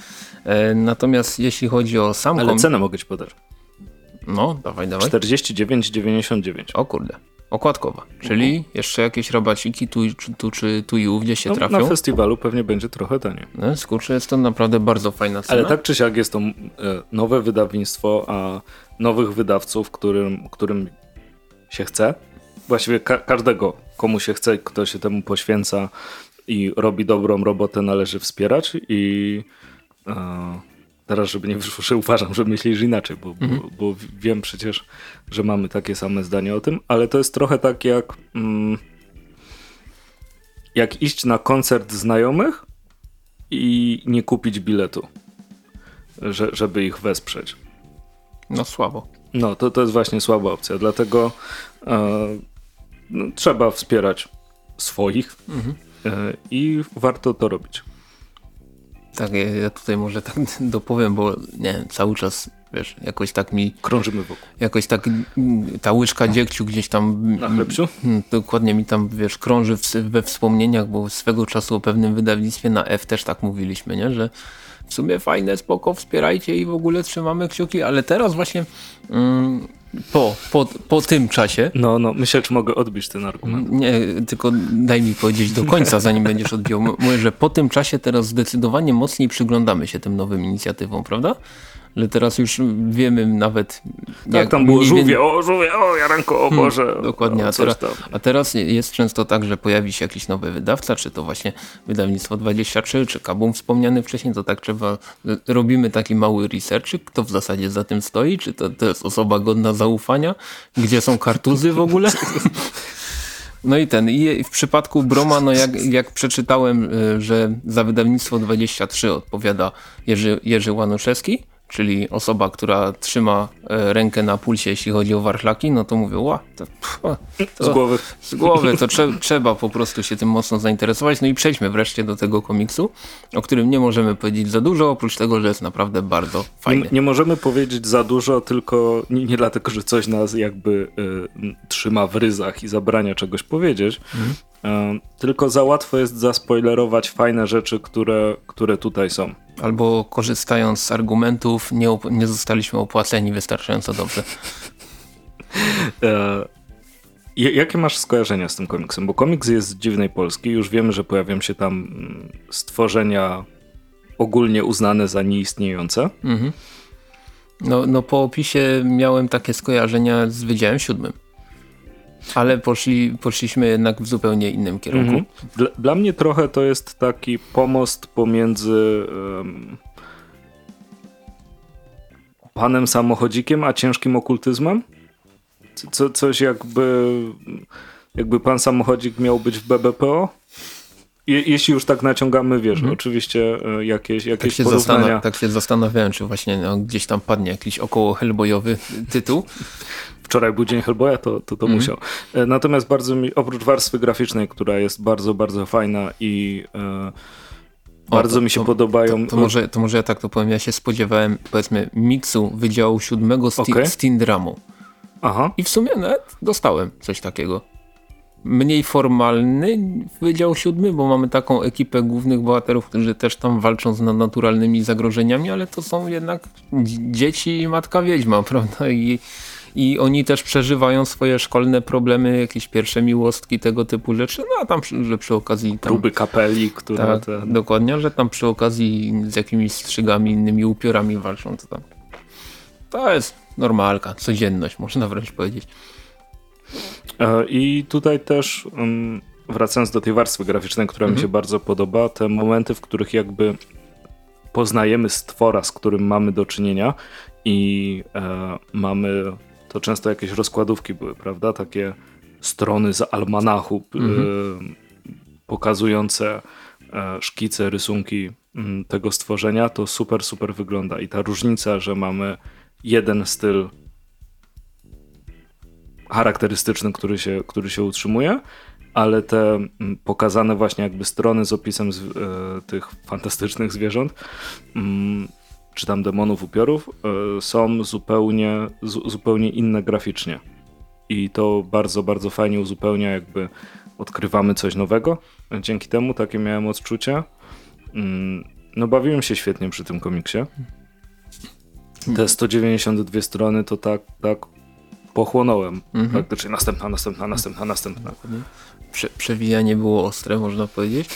E, natomiast jeśli chodzi o sam Ale cenę mogę ci podać. No, dawaj, dawaj. 49,99. O kurde, okładkowa. Czyli jeszcze jakieś rabaciki tu, i- tu czy tu i ówdzie się No, trafią. na festiwalu pewnie będzie trochę taniej. No, skurczę, jest to naprawdę bardzo fajna cena. Ale tak czy siak jest to e, nowe wydawnictwo, a nowych wydawców, którym, którym się chce. Właściwie ka każdego, komu się chce, kto się temu poświęca i robi dobrą robotę, należy wspierać. I e, teraz, żeby nie wyszło, że uważam, że myślisz inaczej, bo, bo, bo wiem przecież, że mamy takie same zdanie o tym, ale to jest trochę tak jak. Mm, jak iść na koncert znajomych i nie kupić biletu, że, żeby ich wesprzeć. No słabo. No, to, to jest właśnie słaba opcja, dlatego e, no, trzeba wspierać swoich e, i warto to robić. Tak, ja, ja tutaj może tak dopowiem, bo nie wiem, cały czas, wiesz, jakoś tak mi, Krążymy wokół. jakoś tak mm, ta łyżka dziegciu gdzieś tam... Na chlebciu? mm, Dokładnie mi tam, wiesz, krąży w, we wspomnieniach, bo swego czasu o pewnym wydawnictwie na F też tak mówiliśmy, nie, że w sumie fajne, spoko, wspierajcie i w ogóle trzymamy kciuki, ale teraz właśnie mm, po, po, po tym czasie No, no, myślę, czy mogę odbić ten argument. Nie, tylko daj mi powiedzieć do końca, zanim będziesz odbijał. Mówię, że po tym czasie teraz zdecydowanie mocniej przyglądamy się tym nowym inicjatywom, prawda? Że teraz już wiemy nawet... Jak tam było żółwie, wie- o żółwie, o Jaranko, o Boże. Dokładnie, o, a teraz, a teraz jest często tak, że pojawi się jakiś nowy wydawca, czy to właśnie wydawnictwo 23, czy Kabum wspomniany wcześniej, to tak trzeba, robimy taki mały research, kto w zasadzie za tym stoi, czy to, to jest osoba godna zaufania, gdzie są kartuzy w ogóle. No i ten, i w przypadku Broma, no jak, jak przeczytałem, y, że za wydawnictwo 23 odpowiada Jerzy, Jerzy Łanuszewski, czyli osoba, która trzyma e, rękę na pulsie, jeśli chodzi o warszlaki, no to mówię, ła, to, to, z głowy. Z głowy, to trze trzeba po prostu się tym mocno zainteresować. No i przejdźmy wreszcie do tego komiksu, o którym nie możemy powiedzieć za dużo, oprócz tego, że jest naprawdę bardzo fajny. Nie, nie możemy powiedzieć za dużo, tylko nie, nie dlatego, że coś nas jakby y, trzyma w ryzach i zabrania czegoś powiedzieć, mhm. y, tylko za łatwo jest zaspoilerować fajne rzeczy, które, które tutaj są albo korzystając z argumentów nie, nie zostaliśmy opłaceni wystarczająco dobrze. E, jakie masz skojarzenia z tym komiksem? Bo komiks jest z dziwnej Polski, już wiemy, że pojawią się tam mm, stworzenia ogólnie uznane za nieistniejące. Mhm. No, no po opisie miałem takie skojarzenia z Wydziałem Siódmym. Ale poszli, poszliśmy jednak w zupełnie innym kierunku. Mhm. Dla, dla, mnie trochę to jest taki pomost pomiędzy um, panem samochodzikiem, a ciężkim okultyzmem. Co, coś jakby, jakby pan samochodzik miał być w BBPO. Je, jeśli już tak naciągamy, wiesz, mhm. oczywiście e, jakieś, jakieś tak porównania. tak się zastanawiałem, czy właśnie no, gdzieś tam padnie jakiś około hellboyowy tytuł wczoraj był dzień Hellboya, to, to, to mm. musiał. E, natomiast bardzo mi, oprócz warstwy graficznej, która jest bardzo, bardzo fajna i e, o, bardzo to, mi się to, podobają. To, może, to może ja tak to powiem, ja się spodziewałem powiedzmy miksu Wydziału Siódmego z okay. Stindramu. Aha. I w sumie nawet dostałem coś takiego. Mniej formalny Wydział Siódmy, bo mamy taką ekipę głównych bohaterów, którzy też tam walczą z nadnaturalnymi zagrożeniami, ale to są jednak dzieci i matka wiedźma, prawda? I i oni też przeżywają swoje szkolne problemy, jakieś pierwsze miłostki, tego typu rzeczy, no a tam, że przy okazji... Tam, Próby kapeli, które... Tak, te... dokładnie, że tam przy okazji z jakimiś strzygami, innymi upiorami walczą, to tam... To jest normalka, codzienność, można wręcz powiedzieć. E, I tutaj też mm, wracając do tej warstwy graficznej, która mhm. mi się bardzo podoba, te momenty, w których jakby poznajemy stwora, z którym mamy do czynienia i e, mamy to często jakieś rozkładówki były, prawda? Takie strony z almanachu mhm. pokazujące e, szkice, rysunki tego stworzenia, to super, super wygląda. I ta różnica, że mamy jeden styl charakterystyczny, który się, który się utrzymuje, ale te pokazane właśnie jakby strony z opisem z, e, tych fantastycznych zwierząt czy tam demonów upiorów e, są zupełnie, zupełnie inne graficznie. I to bardzo, bardzo fajnie uzupełnia, jakby odkrywamy coś nowego. Dzięki temu takie miałem odczucia. Mm, no bawiłem się świetnie przy tym komiksie. Te 192 strony to tak, tak pochłonąłem. Mhm. Praktycznie następna, następna, następna, następna prze, przewijanie było ostre, można powiedzieć.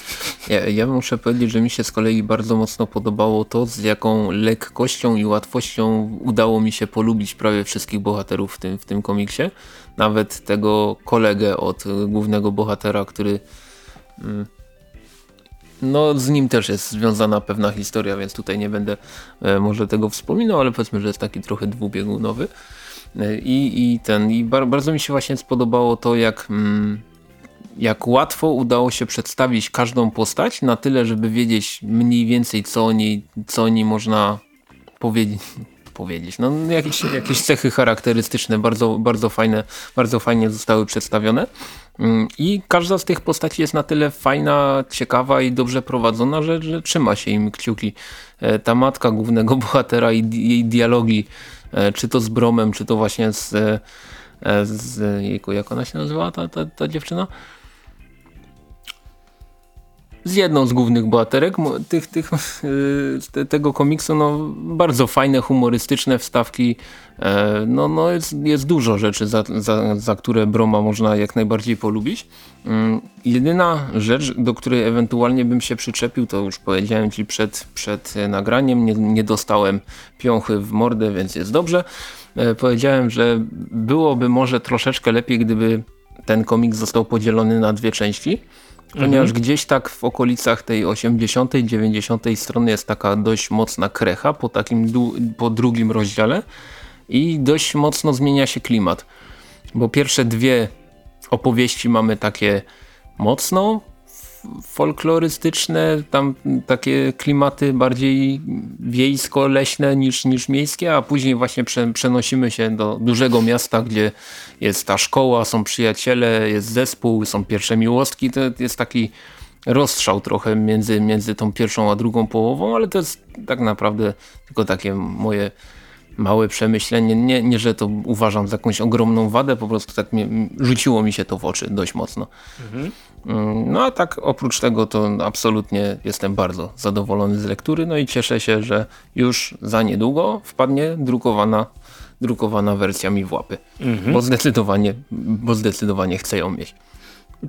Ja, ja muszę powiedzieć, że mi się z kolei bardzo mocno podobało to, z jaką lekkością i łatwością udało mi się polubić prawie wszystkich bohaterów w tym, w tym komiksie. Nawet tego kolegę od głównego bohatera, który... Mm, no z nim też jest związana pewna historia, więc tutaj nie będę e, może tego wspominał, ale powiedzmy, że jest taki trochę dwubiegunowy. E, I, i ten, i bar, bardzo mi się właśnie spodobało to, jak mm, jak łatwo udało się przedstawić każdą postać na tyle, żeby wiedzieć mniej więcej co o niej, co o niej można powiedzieć. powiedzieć. No, jakieś, jakieś cechy charakterystyczne, bardzo, bardzo, fajne, bardzo fajnie zostały przedstawione. Mm, I każda z tych postaci jest na tyle fajna, ciekawa i dobrze prowadzona, że, że trzyma się im kciuki. E, ta matka głównego bohatera i jej dialogi, e, czy to z Bromem, czy to właśnie z, e, z jejku, jak ona się nazywała ta, ta, ta dziewczyna? Z jedną z głównych bohaterek tych, tych, y, tego komiksu. No, bardzo fajne, humorystyczne wstawki. E, no, no jest, jest dużo rzeczy, za, za, za które Broma można jak najbardziej polubić. Mm, jedyna rzecz, do której ewentualnie bym się przyczepił, to już powiedziałem Ci przed, przed nagraniem, nie, nie dostałem piąchy w mordę, więc jest dobrze. E, powiedziałem, że byłoby może troszeczkę lepiej, gdyby ten komiks został podzielony na dwie części ponieważ mhm. gdzieś tak w okolicach tej 80 90 strony jest taka dość mocna krecha po takim po drugim rozdziale i dość mocno zmienia się klimat. Bo pierwsze dwie opowieści mamy takie mocno folklorystyczne, tam takie klimaty bardziej wiejsko-leśne niż, niż miejskie, a później właśnie prze, przenosimy się do dużego miasta, gdzie jest ta szkoła, są przyjaciele, jest zespół, są pierwsze miłostki, to jest taki rozstrzał trochę między, między tą pierwszą a drugą połową, ale to jest tak naprawdę tylko takie moje małe przemyślenie. Nie, nie, że to uważam za jakąś ogromną wadę, po prostu tak mnie, rzuciło mi się to w oczy dość mocno. Mhm. No a tak oprócz tego to absolutnie jestem bardzo zadowolony z lektury, no i cieszę się, że już za niedługo wpadnie drukowana, drukowana wersja mi w łapy, mhm. bo, zdecydowanie, bo zdecydowanie chcę ją mieć.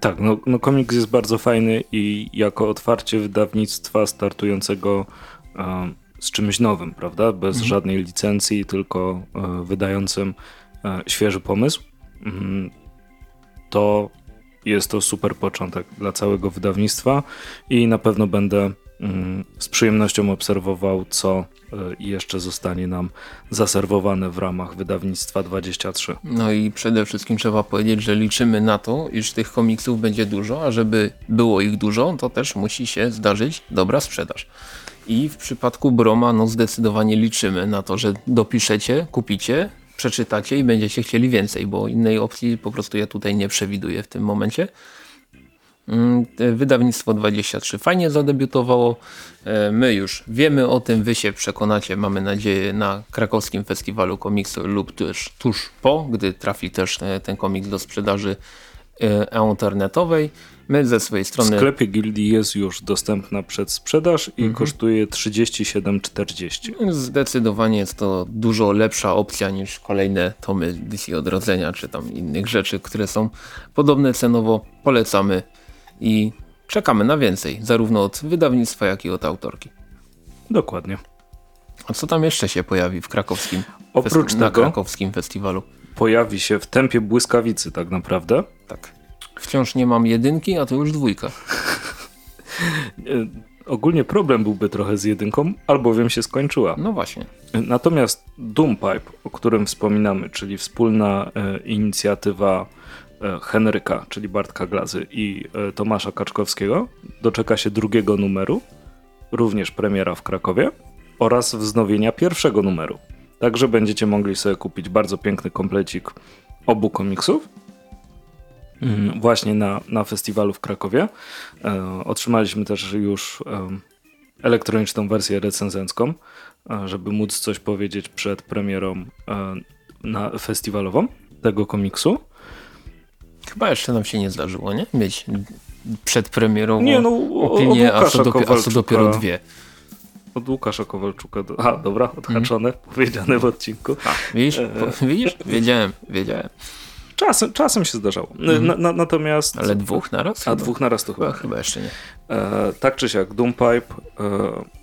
Tak, no, no komiks jest bardzo fajny i jako otwarcie wydawnictwa startującego um, z czymś nowym, prawda? Bez mhm. żadnej licencji, tylko e, wydającym e, świeży pomysł, mm, to jest to super początek dla całego wydawnictwa i na pewno będę mm, z przyjemnością obserwował, co e, jeszcze zostanie nam zaserwowane w ramach wydawnictwa 23. No i przede wszystkim trzeba powiedzieć, że liczymy na to, iż tych komiksów będzie dużo, a żeby było ich dużo, to też musi się zdarzyć dobra sprzedaż. I w przypadku Broma no zdecydowanie liczymy na to, że dopiszecie, kupicie, przeczytacie i będziecie chcieli więcej, bo innej opcji po prostu ja tutaj nie przewiduję w tym momencie. Mm, wydawnictwo 23 fajnie zadebiutowało. E, my już wiemy o tym, wy się przekonacie, mamy nadzieję, na krakowskim festiwalu komiksu lub też tuż po, gdy trafi też e, ten komiks do sprzedaży e, internetowej. My ze swojej strony... W sklepie Gildii jest już dostępna przed sprzedaż i mhm. kosztuje 37,40. Zdecydowanie jest to dużo lepsza opcja niż kolejne tomy DC Odrodzenia, czy tam innych rzeczy, które są podobne cenowo. Polecamy i czekamy na więcej, zarówno od wydawnictwa, jak i od autorki. Dokładnie. A co tam jeszcze się pojawi w krakowskim, Oprócz na krakowskim festiwalu? Pojawi się w tempie błyskawicy tak naprawdę. Tak. Wciąż nie mam jedynki, a to już dwójka. Ogólnie problem byłby trochę z jedynką, albowiem się skończyła. No właśnie. Natomiast Doompipe, o którym wspominamy, czyli wspólna e, inicjatywa e, Henryka, czyli Bartka Glazy i e, Tomasza Kaczkowskiego, doczeka się drugiego numeru, również premiera w Krakowie oraz wznowienia pierwszego numeru. Także będziecie mogli sobie kupić bardzo piękny komplecik obu komiksów. Właśnie na, na festiwalu w Krakowie. E, otrzymaliśmy też już elektroniczną wersję recenzencką, e, żeby móc coś powiedzieć przed premierą e, na festiwalową tego komiksu. Chyba jeszcze nam się nie zdarzyło, nie? Mieć przed premierą nie, no, opinię, a co, dopiero, a co dopiero dwie. Od Łukasza Kowalczuka. Do... A, dobra, odhaczone, hmm. powiedziane w odcinku. A, widzisz? E... widzisz? Wiedziałem, wiedziałem. Czasem, czasem się zdarzało. Mhm. Na, na, natomiast... Ale dwóch naraz? A chyba? dwóch naraz to chyba. Chyba, jeszcze nie. E, tak czy siak, Doompipe e,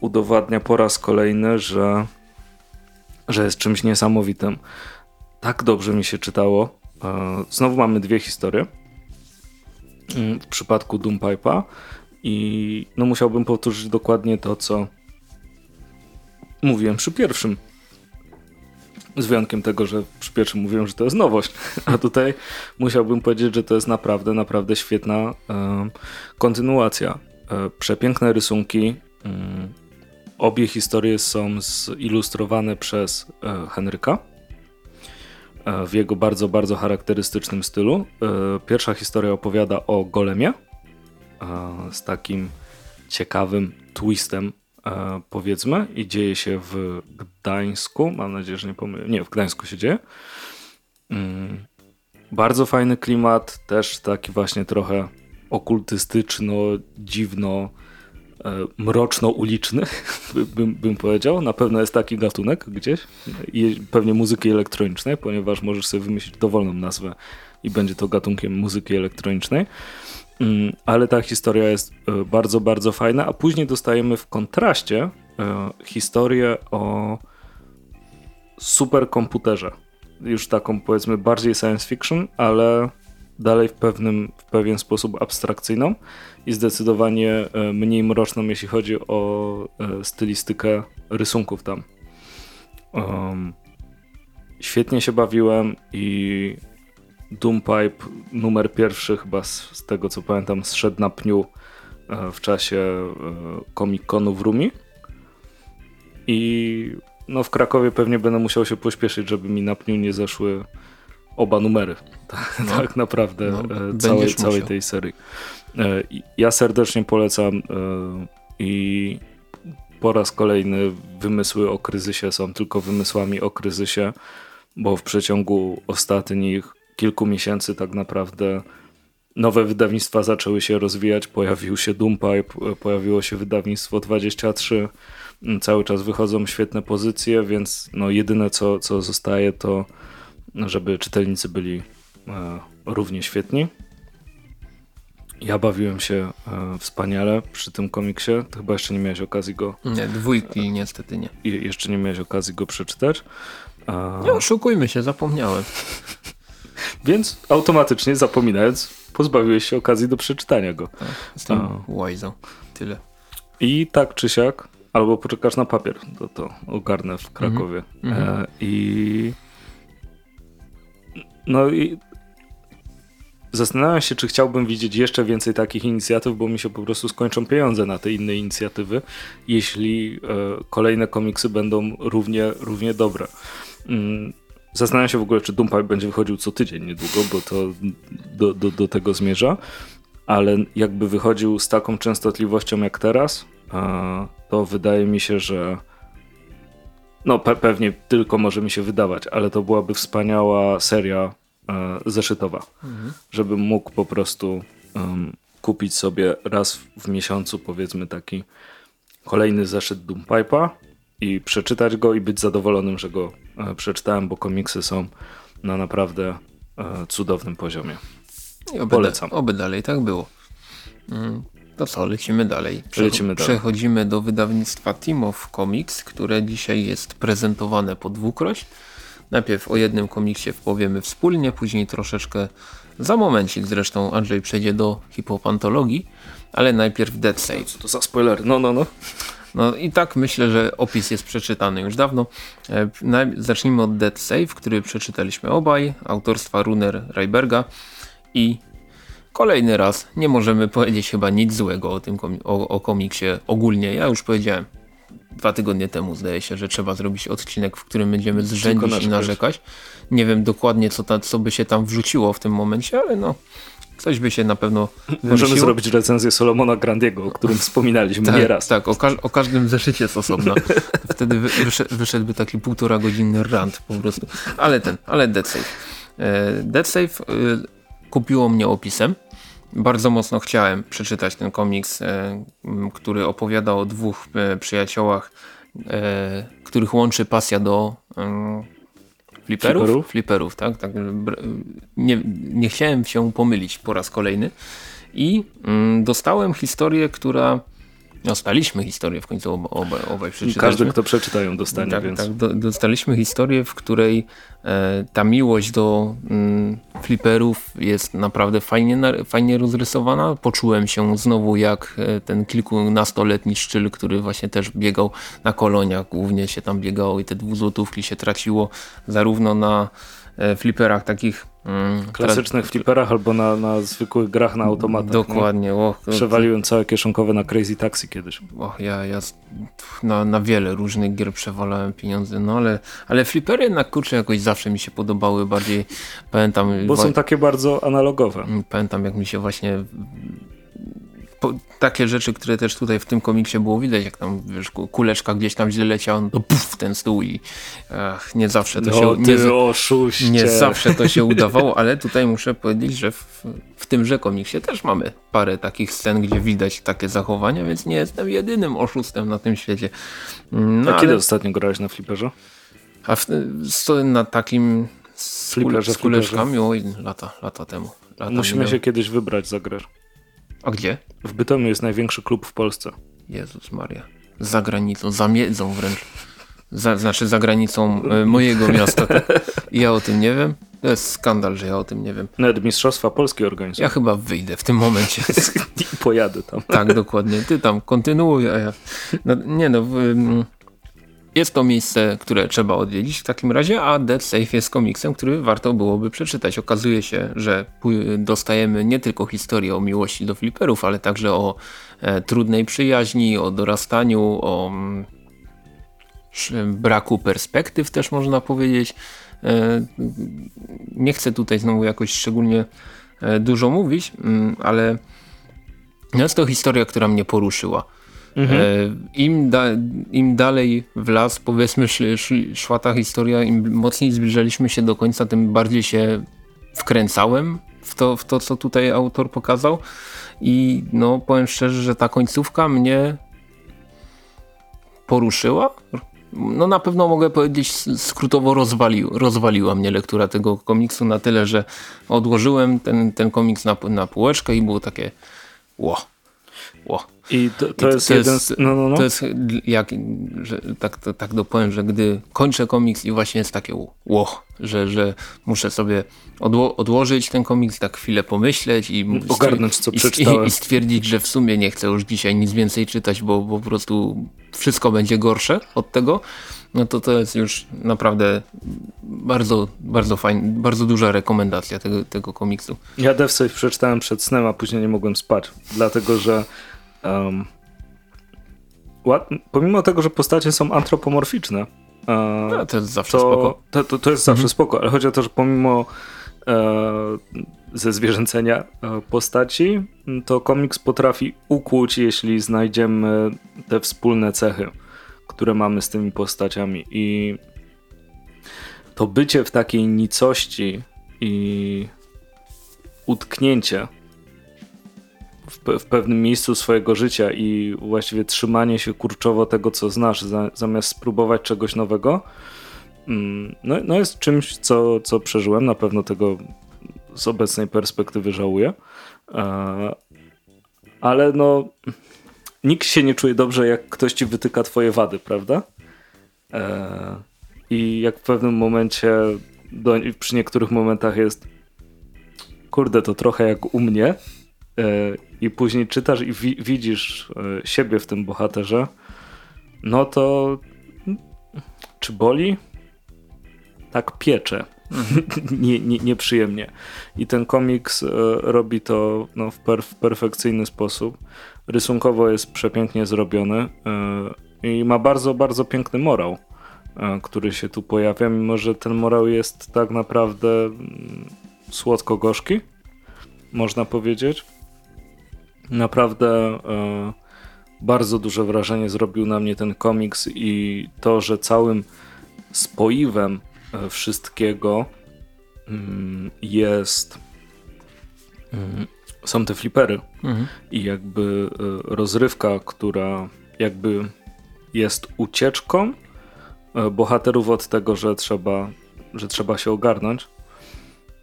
udowadnia po raz kolejny, że, że jest czymś niesamowitym. Tak dobrze mi się czytało. E, znowu mamy dwie historie. Mm, w przypadku Doompipe'a i no musiałbym powtórzyć dokładnie to, co mówiłem przy pierwszym z wyjątkiem tego, że przy pierwszym mówiłem, że to jest nowość, a tutaj musiałbym powiedzieć, że to jest naprawdę, naprawdę świetna e, kontynuacja. E, przepiękne rysunki. E, obie historie są zilustrowane przez e, Henryka e, w jego bardzo, bardzo charakterystycznym stylu. E, pierwsza historia opowiada o golemie z takim ciekawym twistem powiedzmy i dzieje się w Gdańsku. Mam nadzieję, że nie pomylę. Nie, w Gdańsku się dzieje. Mm. Bardzo fajny klimat, też taki właśnie trochę okultystyczno, dziwno, e, mroczno-uliczny, bym, bym powiedział. Na pewno jest taki gatunek gdzieś. I pewnie muzyki elektronicznej, ponieważ możesz sobie wymyślić dowolną nazwę i będzie to gatunkiem muzyki elektronicznej. Mm, ale ta historia jest e, bardzo, bardzo fajna, a później dostajemy w kontraście e, historię o superkomputerze. Już taką powiedzmy bardziej science fiction, ale dalej w, pewnym, w pewien sposób abstrakcyjną i zdecydowanie e, mniej mroczną, jeśli chodzi o stylistykę rysunków tam. Um, świetnie się bawiłem i Doompipe numer pierwszy chyba z, z, tego co pamiętam zszedł na pniu e, w czasie e, Comic-Conu w Rumi i no w Krakowie pewnie będę musiał się pośpieszyć, żeby mi na pniu nie zeszły oba numery. Tak, no, tak naprawdę no, e, całej, całej tej serii. Ja serdecznie polecam i po raz kolejny wymysły o kryzysie są tylko wymysłami o kryzysie, bo w przeciągu ostatnich kilku miesięcy tak naprawdę nowe wydawnictwa zaczęły się rozwijać. Pojawił się Doompipe, pojawiło się wydawnictwo 23. Cały czas wychodzą świetne pozycje, więc no jedyne co, co zostaje to, żeby czytelnicy byli e, równie świetni. Ja bawiłem się e, wspaniale przy tym komiksie. Ty chyba jeszcze nie miałeś okazji go. Nie, dwójki niestety nie. I jeszcze nie miałeś okazji go przeczytać. Nie oszukujmy się, zapomniałem. Więc automatycznie zapominając, pozbawiłeś się okazji do przeczytania go. Tak, jestem łajzą. Tyle. I tak czy siak, albo poczekasz na papier, to to ogarnę w Krakowie. Mm -hmm. e, I no i Zastanawiam się, czy chciałbym widzieć jeszcze więcej takich inicjatyw, bo mi się po prostu skończą pieniądze na te inne inicjatywy, jeśli e, kolejne komiksy będą równie, równie dobre. Mm, zastanawiam się w ogóle, czy Doompipe będzie wychodził co tydzień niedługo, bo to do, do, do tego zmierza, ale jakby wychodził z taką częstotliwością jak teraz, to wydaje mi się, że no pe pewnie tylko może mi się wydawać, ale to byłaby wspaniała seria E, zeszytowa, mhm. żebym mógł po prostu um, kupić sobie raz w miesiącu powiedzmy taki kolejny zeszyt Doompipe'a i przeczytać go i być zadowolonym, że go e, przeczytałem, bo komiksy są na naprawdę e, cudownym poziomie. I oby Polecam. Oby dalej tak było. Mm, to co, lecimy dalej. Prze lecimy dalej. Przechodzimy do wydawnictwa Team of Comics, które dzisiaj jest prezentowane po dwukroć. Najpierw o jednym komiksie powiemy wspólnie, później troszeczkę za momencik zresztą Andrzej przejdzie do hipopantologii, ale najpierw Dead Save. Co to za spoiler? No, no, no. No i tak myślę, że opis jest przeczytany już dawno. E, zacznijmy od Dead Save, który przeczytaliśmy obaj, autorstwa Runer Reiberga i kolejny raz nie możemy powiedzieć chyba nic złego o tym o, o komiksie ogólnie. Ja już powiedziałem dwa tygodnie temu zdaje się, że trzeba zrobić odcinek, w którym będziemy zrzędzić i narzekać. Nie wiem dokładnie co, ta, co by się tam wrzuciło w tym momencie, ale no coś by się na pewno wymyśliło. Możemy zrobić recenzję Solomona Grandiego, o którym wspominaliśmy tak, nieraz. Tak, o, ka o, każdym zeszycie z osobna. Wtedy wyszedł, wyszedłby taki półtora godzinny rant po prostu. Ale ten, ale Dead Safe. E, Dead Safe e, kupiło mnie opisem bardzo mocno chciałem przeczytać ten komiks, e, który opowiada o dwóch przyjaciołach, których łączy pasja do fliperów. Fliperów, fliperów tak? tak nie, nie chciałem się pomylić po raz kolejny i mm, dostałem historię, która Dostaliśmy historię w końcu obaj, obaj, obaj Każdy, kto przeczyta ją dostanie. Tak, więc. tak do, dostaliśmy historię, w której e, ta miłość do mm, fliperów jest naprawdę fajnie, na, fajnie rozrysowana. Poczułem się znowu jak e, ten kilkunastoletni szczyl, który właśnie też biegał na koloniach. Głównie się tam biegało i te dwuzłotówki się traciło zarówno na fliperach takich Mm, Klasycznych fliperach albo na, na zwykłych grach na automatach. Dokładnie. Och, Przewaliłem całe kieszonkowe na Crazy Taxi kiedyś. Och, ja, ja na, na wiele różnych gier przewalałem pieniądze, no ale, ale flipery na kurczę jakoś zawsze mi się podobały bardziej. Pamiętam. Bo są takie bardzo analogowe. Mm, pamiętam jak mi się właśnie takie rzeczy, które też tutaj w tym komiksie było widać, jak tam wiesz, kuleczka gdzieś tam źle leciała, no puf, ten stół i ach, nie zawsze to no, się nie, nie zawsze to się udawało, ale tutaj muszę powiedzieć, że w, w tymże komiksie też mamy parę takich scen, gdzie widać takie zachowania, więc nie jestem jedynym oszustem na tym świecie. No, A ale... kiedy ostatnio grałeś na flipperze? A w, na takim z, flipperze, z kuleczkami, oj, lata, lata temu. Lata Musimy minęły. się kiedyś wybrać za grę. A gdzie? W Bytomiu jest największy klub w Polsce. Jezus Maria. Za granicą, za miedzą wręcz. Za, znaczy za granicą y, mojego miasta. ja o tym nie wiem. To jest skandal, że ja o tym nie wiem. Nawet Mistrzostwa Polskie organizują. Ja chyba wyjdę w tym momencie. I pojadę tam. tak, dokładnie. Ty tam kontynuuj, a ja... No, nie no... Jest to miejsce, które trzeba odwiedzić w takim razie, a Dead Safe jest komiksem, który warto byłoby przeczytać. Okazuje się, że dostajemy nie tylko historię o miłości do fliperów, ale także o e, trudnej przyjaźni, o dorastaniu, o mm, braku perspektyw też można powiedzieć. E, nie chcę tutaj znowu jakoś szczególnie e, dużo mówić, mm, ale jest to historia, która mnie poruszyła. Mhm. E, Im, da, Im dalej w las, powiedzmy, szli, szli, szła ta historia, im mocniej zbliżaliśmy się do końca, tym bardziej się wkręcałem w to, w to co tutaj autor pokazał. I no, powiem szczerze, że ta końcówka mnie poruszyła. No na pewno mogę powiedzieć skrótowo rozwalił, rozwaliła mnie lektura tego komiksu na tyle, że odłożyłem ten, ten komiks na, na półeczkę i było takie ło, ło. I to, to, I jest, to jeden jest, no, no, no. To jest jak, że, tak, to, tak dopowiem, że gdy kończę komiks i właśnie jest takie ło, że, że muszę sobie odło odłożyć ten komiks, tak chwilę pomyśleć i ogarnąć co i, przeczytałem. I, I stwierdzić, że w sumie nie chcę już dzisiaj nic więcej czytać, bo, bo po prostu wszystko będzie gorsze od tego no to to jest już naprawdę bardzo, bardzo fajna, bardzo duża rekomendacja tego, tego komiksu. Ja Death Safe przeczytałem przed snem, a później nie mogłem spać, dlatego że um, pomimo tego, że postacie są antropomorficzne, no, to jest zawsze to, spoko. To, to, to jest zawsze mhm. spoko, ale chodzi o to, że pomimo e, ze zwierzęcenia e, postaci, to komiks potrafi ukłuć, jeśli znajdziemy te wspólne cechy które mamy z tymi postaciami. I to bycie w takiej nicości i utknięcie w, pe w, pewnym miejscu swojego życia i właściwie trzymanie się kurczowo tego, co znasz, za zamiast spróbować czegoś nowego, mm, no, no jest czymś, co, co przeżyłem. Na pewno tego z obecnej perspektywy żałuję. E, ale no nikt się nie czuje dobrze, jak ktoś ci wytyka twoje wady, prawda? E, I jak w pewnym momencie, do, przy niektórych momentach jest kurde, to trochę jak u mnie i później czytasz i wi widzisz e, siebie w tym bohaterze, no to czy boli? Tak piecze. nie, nie, nieprzyjemnie. I ten komiks e, robi to no, w, per w perfekcyjny sposób. Rysunkowo jest przepięknie zrobiony e, i ma bardzo, bardzo piękny morał, który się tu pojawia, mimo że ten morał jest tak naprawdę mm, słodko-gorzki, można powiedzieć. Naprawdę e, bardzo duże wrażenie zrobił na mnie ten komiks i to, że całym spoiwem wszystkiego mm, jest mm, są te flipery mhm. i jakby e, rozrywka, która jakby jest ucieczką e, bohaterów od tego, że trzeba, że trzeba się ogarnąć.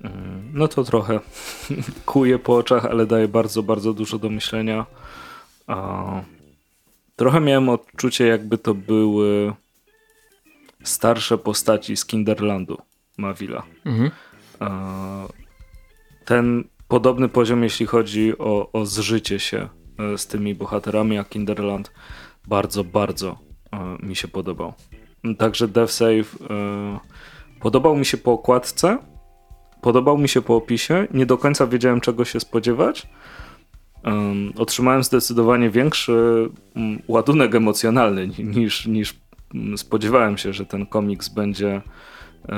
Mm, no to trochę kuje po oczach, ale daje bardzo, bardzo dużo do myślenia. Trochę miałem odczucie, jakby to były starsze postaci z Kinderlandu Mavila. Mhm. Ten podobny poziom, jeśli chodzi o, o zżycie się e, z tymi bohaterami, a Kinderland bardzo, bardzo e, mi się podobał. Także Death Save e, podobał mi się po okładce, podobał mi się po opisie, nie do końca wiedziałem czego się spodziewać. otrzymałem zdecydowanie większy mm, ładunek emocjonalny niż, niż mm, spodziewałem się, że ten komiks będzie,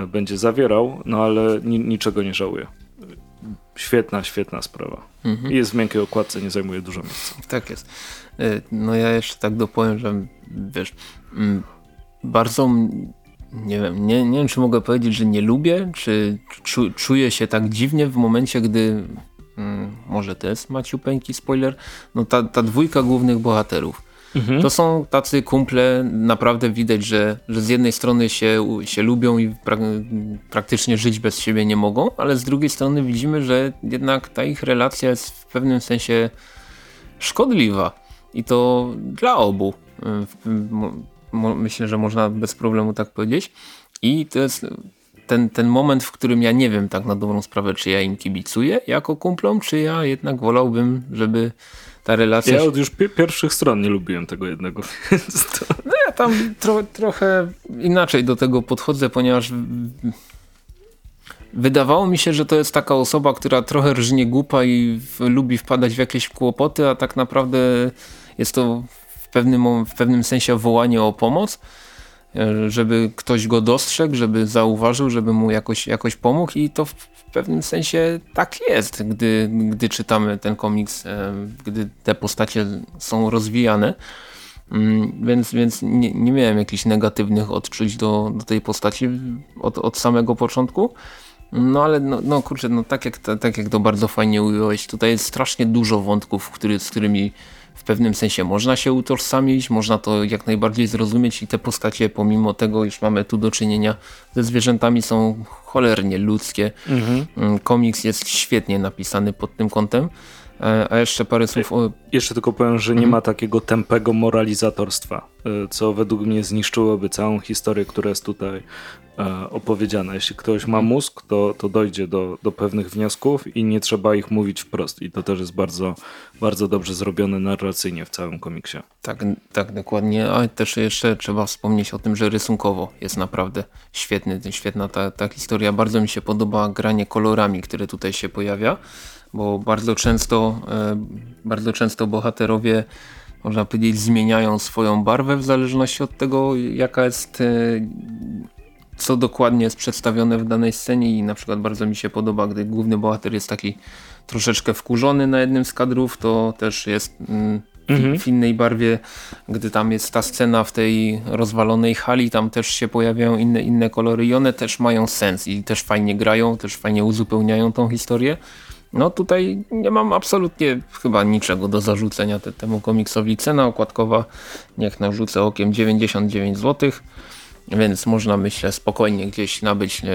będzie zawierał, no ale ni niczego nie żałuję. Świetna, świetna sprawa. Mhm. Jest w miękkiej okładce, nie zajmuje dużo miejsca. Tak jest. E, no ja jeszcze tak dopowiem, że wiesz, mm, bardzo nie wiem, nie, nie wiem czy mogę powiedzieć, że nie lubię, czy czu, czuję się tak dziwnie w momencie, gdy hmm, może to jest maciupeńki spoiler, no ta, ta dwójka głównych bohaterów Mhm. To są tacy kumple, naprawdę widać, że, że z jednej strony się, się lubią i pra praktycznie żyć bez siebie nie mogą, ale z drugiej strony widzimy, że jednak ta ich relacja jest w pewnym sensie szkodliwa. I to dla obu. Myślę, że można bez problemu tak powiedzieć. I to jest ten, ten moment, w którym ja nie wiem tak na dobrą sprawę, czy ja im kibicuję jako kumplom, czy ja jednak wolałbym, żeby ta relacja... Ja od już pi pierwszych stron nie lubiłem tego jednego. No ja tam tro, trochę inaczej do tego podchodzę, ponieważ wydawało mi się, że to jest taka osoba, która trochę rżnie głupa i w, lubi wpadać w jakieś kłopoty, a tak naprawdę jest to pewnym, w pewnym sensie wołanie o pomoc, e, żeby ktoś go dostrzegł, żeby zauważył, żeby mu jakoś, jakoś pomógł i to w pewnym sensie tak jest, gdy, gdy czytamy ten komiks, e, gdy te postacie są rozwijane. Mm, więc, więc nie, nie miałem jakichś negatywnych odczuć do, do tej postaci od, od samego początku. No ale no, no kurczę, no tak jak, tak jak to bardzo fajnie ująłeś, tutaj jest strasznie dużo wątków, który, z którymi w pewnym sensie można się utożsamić, można to jak najbardziej zrozumieć i te postacie pomimo tego, iż mamy tu do czynienia ze zwierzętami są cholernie ludzkie. Mhm. Mm, komiks jest świetnie napisany pod tym kątem. E, a jeszcze parę słów o... Jeszcze tylko powiem, że nie mhm. ma takiego tępego moralizatorstwa, e, co według mnie zniszczyłoby całą historię, która jest tutaj e, opowiedziana. Jeśli ktoś ma mózg, to, to dojdzie do, do pewnych wniosków i nie trzeba ich mówić wprost. I to też jest bardzo, bardzo dobrze zrobione narracyjnie w całym komiksie. Tak, tak dokładnie. A też jeszcze trzeba wspomnieć o tym, że rysunkowo jest naprawdę świetny, świetna ta, ta historia. Bardzo mi się podoba granie kolorami, które tutaj się pojawia bo bardzo często, e, bardzo często bohaterowie można powiedzieć zmieniają swoją barwę w zależności od tego jaka jest e, co dokładnie jest przedstawione w danej scenie i na przykład bardzo mi się podoba, gdy główny bohater jest taki troszeczkę wkurzony na jednym z kadrów, to też jest mm, mhm. w innej barwie, gdy tam jest ta scena w tej rozwalonej hali, tam też się pojawiają inne, inne kolory i one też mają sens i też fajnie grają, też fajnie uzupełniają tą historię. No tutaj nie mam absolutnie chyba niczego do zarzucenia te, temu komiksowi. Cena okładkowa, niech narzucę okiem 99 zł, więc można myślę spokojnie gdzieś nabyć e,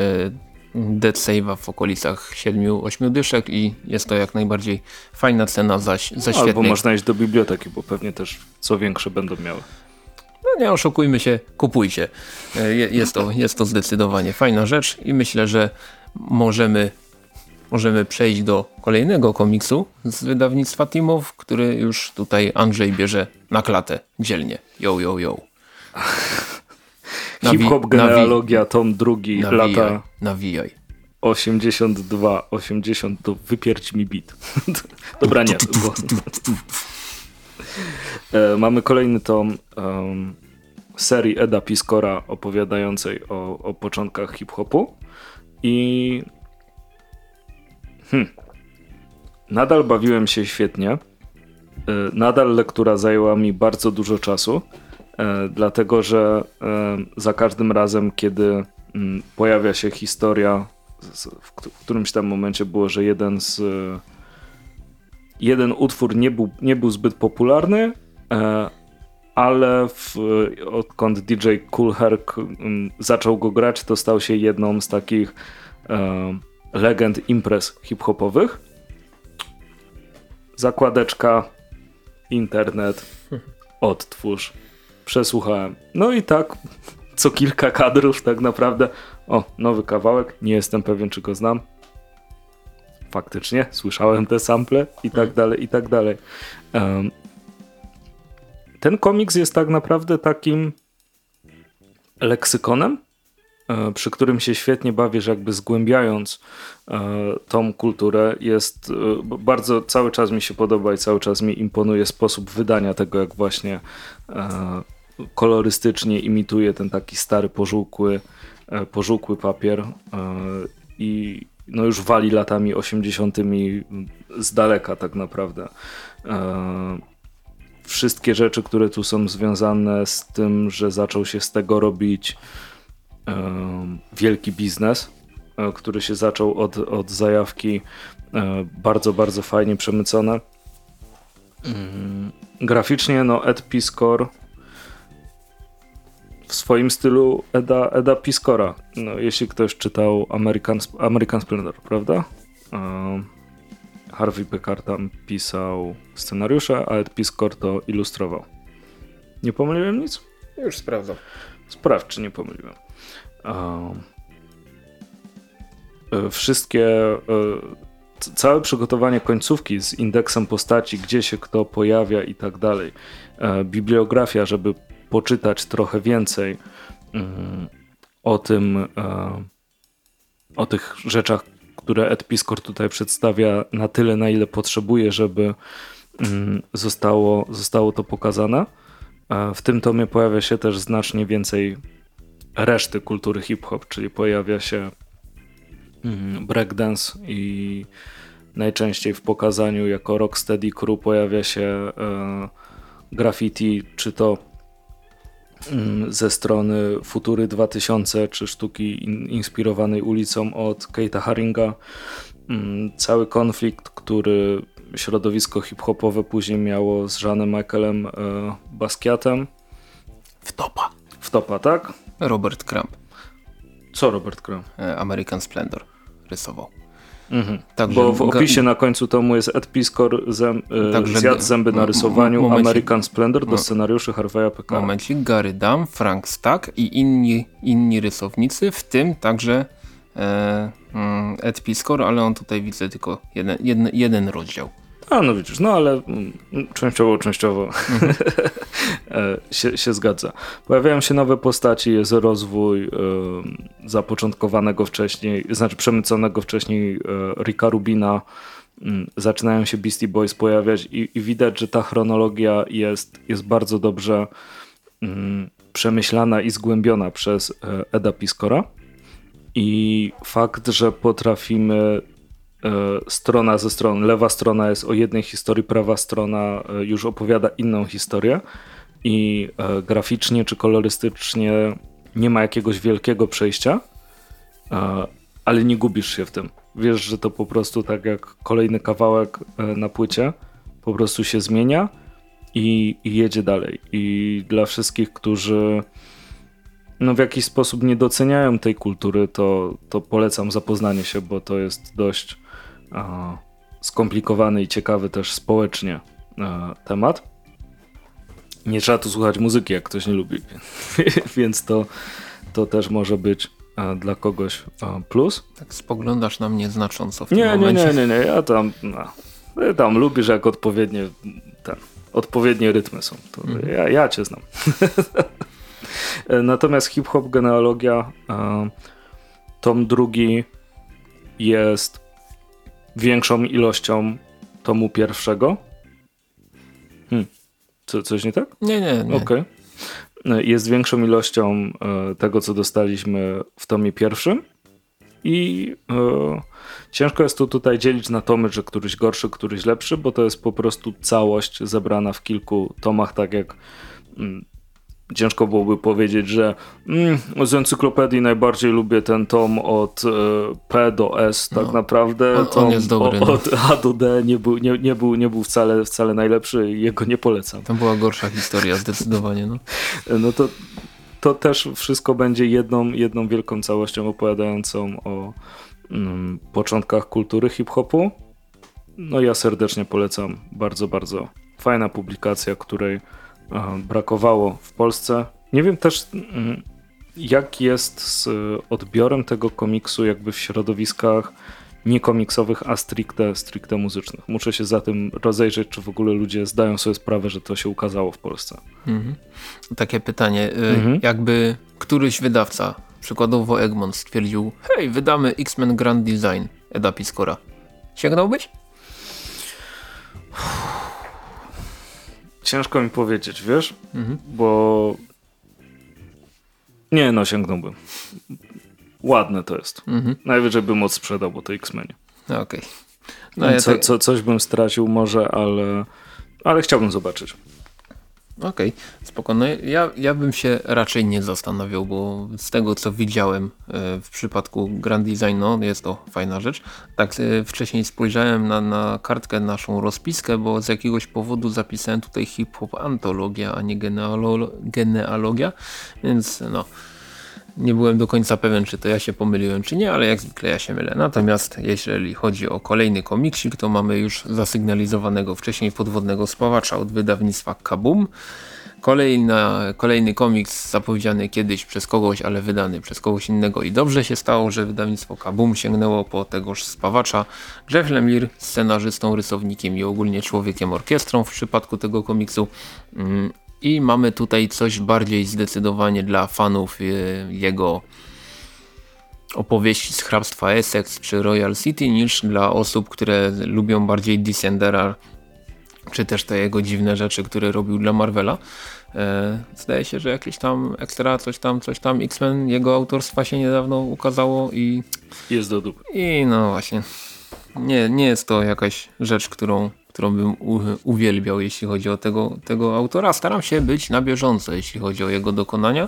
Dead Save'a w okolicach 7-8 dyszek i jest to jak najbardziej fajna cena za, za no, Albo można iść do biblioteki, bo pewnie też co większe będą miały. No nie oszukujmy się, kupujcie. E, jest to, jest to zdecydowanie fajna rzecz i myślę, że możemy możemy przejść do kolejnego komiksu z wydawnictwa Timow, który już tutaj Andrzej bierze na klatę dzielnie. Yo, yo, yo. Hip-hop genealogia, tom drugi, nawijaj, lata... Nawijaj. 82, 80 to wypierć mi bit. Dobra, nie. Bo... E, mamy kolejny tom um, serii Eda Piskora opowiadającej o, o początkach hip-hopu i Hmm. Nadal bawiłem się świetnie. E, nadal lektura zajęła mi bardzo dużo czasu, e, dlatego że e, za każdym razem, kiedy mm, pojawia się historia, w którymś tam momencie było, że jeden z jeden utwór nie był, nie był zbyt popularny, ale w, odkąd DJ Cool Herc mm, zaczął go grać, to stał się jedną z takich legend imprez hip-hopowych. Zakładeczka, internet, odtwórz. Przesłuchałem. No i tak co kilka kadrów tak naprawdę. O, nowy kawałek, nie jestem pewien czy go znam. Faktycznie, słyszałem te sample i tak dalej, i tak dalej. Um, ten komiks jest tak naprawdę takim leksykonem przy którym się świetnie bawisz, jakby zgłębiając e, tą kulturę. Jest e, bardzo, cały czas mi się podoba i cały czas mi imponuje sposób wydania tego, jak właśnie kolorystycznie imituje ten taki stary, pożółkły, pożółkły papier i no już wali latami 80. z daleka tak naprawdę. Wszystkie rzeczy, które tu są związane z tym, że zaczął się z tego robić wielki biznes, e, który się zaczął od, od zajawki e, bardzo, bardzo fajnie przemycone. Mm, graficznie no Ed Piscor w swoim stylu Eda, Eda Piscora. No, jeśli ktoś czytał American, American Splendor, prawda? Harvey Pekar tam pisał scenariusze, a Ed Piscor to ilustrował. Nie pomyliłem nic? Już sprawdzam. Sprawdź, czy nie pomyliłem. E, wszystkie e, całe przygotowanie końcówki z indeksem postaci, gdzie się kto pojawia i tak dalej. E, bibliografia, żeby poczytać trochę więcej mm, o tym, o tych rzeczach, które Ed Piskor tutaj przedstawia na tyle, na ile potrzebuje, żeby mm, zostało, zostało to pokazane. W tym tomie pojawia się też znacznie więcej reszty kultury hip-hop, czyli pojawia się mm, breakdance i najczęściej w pokazaniu jako Rocksteady Crew pojawia się e, graffiti, czy to mm, ze strony Futury 2000, czy sztuki inspirowanej ulicą od Kate'a Haringa. Mm, cały konflikt, który środowisko hip-hopowe później miało z Żanem Michaelem e, Basquiatem. Wtopa. Wtopa, tak? Robert Crump. Co Robert Crump? E, American Splendor rysował. Mhm. Także Bo w opisie na końcu tomu jest Ed Piskor, zem, e, Także zjadł zęby na rysowaniu, momencik, American Splendor do scenariuszy Harveya Pekara. Momencik, Gary Dam, Frank Stack i inni, inni rysownicy, w tym także Ed Piskor, ale on tutaj widzę tylko jeden, jeden, jeden rozdział. A no widzisz, no ale mm, częściowo, częściowo mhm. się, się, zgadza. Pojawiają się nowe postaci, jest rozwój y, zapoczątkowanego wcześniej, znaczy przemyconego wcześniej y, Ricka Rubina. Y, zaczynają się Beastie Boys pojawiać i, i, widać, że ta chronologia jest, jest bardzo dobrze przemyślana i zgłębiona przez Eda Piskora. I fakt, że potrafimy E, strona ze stron, lewa strona jest o jednej historii, prawa strona e, już opowiada inną historię i e, graficznie czy kolorystycznie nie ma jakiegoś wielkiego przejścia, ale nie gubisz się w tym. Wiesz, że to po prostu tak jak kolejny kawałek na płycie, po prostu się zmienia i, i jedzie dalej. I dla wszystkich, którzy no w jakiś sposób nie doceniają tej kultury, to, to polecam zapoznanie się, bo to jest dość skomplikowany i ciekawy też społecznie temat. Nie trzeba tu słuchać muzyki, jak ktoś nie lubi, więc to, to też może być dla kogoś plus. Tak spoglądasz na mnie znacząco w tym nie, momencie. Nie, nie, nie, nie, ja tam, no, tam lubisz jak odpowiednie, ten, odpowiednie rytmy są. Mhm. ja, ja cię znam. Natomiast hip-hop genealogia, tom drugi jest większą ilością tomu pierwszego. Hmm. Co, coś nie tak? Nie, nie, nie. Okay. Jest większą ilością e, tego, co dostaliśmy w tomie pierwszym. I e, ciężko jest tu tutaj dzielić na tomy, że któryś gorszy, któryś lepszy, bo to jest po prostu całość zebrana w kilku tomach, tak jak mm, ciężko byłoby powiedzieć, że mm, z encyklopedii najbardziej lubię ten tom od e, P do S tak no, naprawdę. On, on jest dobry. O, no. Od A do D nie był, nie, nie był, nie był wcale, wcale najlepszy i jego nie polecam. To była gorsza historia zdecydowanie. No, no to, to też wszystko będzie jedną, jedną wielką całością opowiadającą o mm, początkach kultury hip-hopu. No ja serdecznie polecam. Bardzo, bardzo fajna publikacja, której brakowało w Polsce. Nie wiem też, mm, jak jest z odbiorem tego komiksu jakby w środowiskach nie komiksowych, a stricte, stricte muzycznych. Muszę się za tym rozejrzeć, czy w ogóle ludzie zdają sobie sprawę, że to się ukazało w Polsce. Mhm. Takie pytanie, y, mhm. jakby któryś wydawca, przykładowo Egmont stwierdził, hej, wydamy X-Men Grand Design Eda Piskora. Sięgnąłbyś? Ciężko mi powiedzieć, wiesz? Mhm. Bo nie no, sięgnąłbym. Ładne to jest. Mhm. Najwyżej bym odsprzedał, bo to X-Menie. Okej. Okay. No, ja co, tak... co, coś bym stracił może, ale, ale chciałbym zobaczyć. Okej, okay. No ja, ja bym się raczej nie zastanawiał, bo z tego co widziałem e, w przypadku Grand Design, no jest to fajna rzecz. Tak e, wcześniej spojrzałem na, na kartkę naszą rozpiskę, bo z jakiegoś powodu zapisałem tutaj hip-hop antologia, a nie genealo genealogia, więc no nie byłem do końca pewien, czy to ja się pomyliłem, czy nie, ale jak zwykle ja się mylę. Natomiast jeżeli chodzi o kolejny komiksik, to mamy już zasygnalizowanego wcześniej podwodnego spawacza od wydawnictwa Kabum. Kolejna, kolejny komiks zapowiedziany kiedyś przez kogoś, ale wydany przez kogoś innego i dobrze się stało, że wydawnictwo Kabum sięgnęło po tegoż spawacza. Jeff Lemire, scenarzystą, rysownikiem i ogólnie człowiekiem orkiestrą w przypadku tego komiksu. I mamy tutaj coś bardziej zdecydowanie dla fanów jego opowieści z hrabstwa Essex czy Royal City niż dla osób, które lubią bardziej Descendera czy też te jego dziwne rzeczy, które robił dla Marvela. E, zdaje się, że jakieś tam ekstra, coś tam, coś tam X-Men jego autorstwa się niedawno ukazało i... Jest do dupy. I no właśnie. Nie, nie jest to jakaś rzecz, którą, którą bym uwielbiał, jeśli chodzi o tego, tego autora. Staram się być na bieżąco, jeśli chodzi o jego dokonania.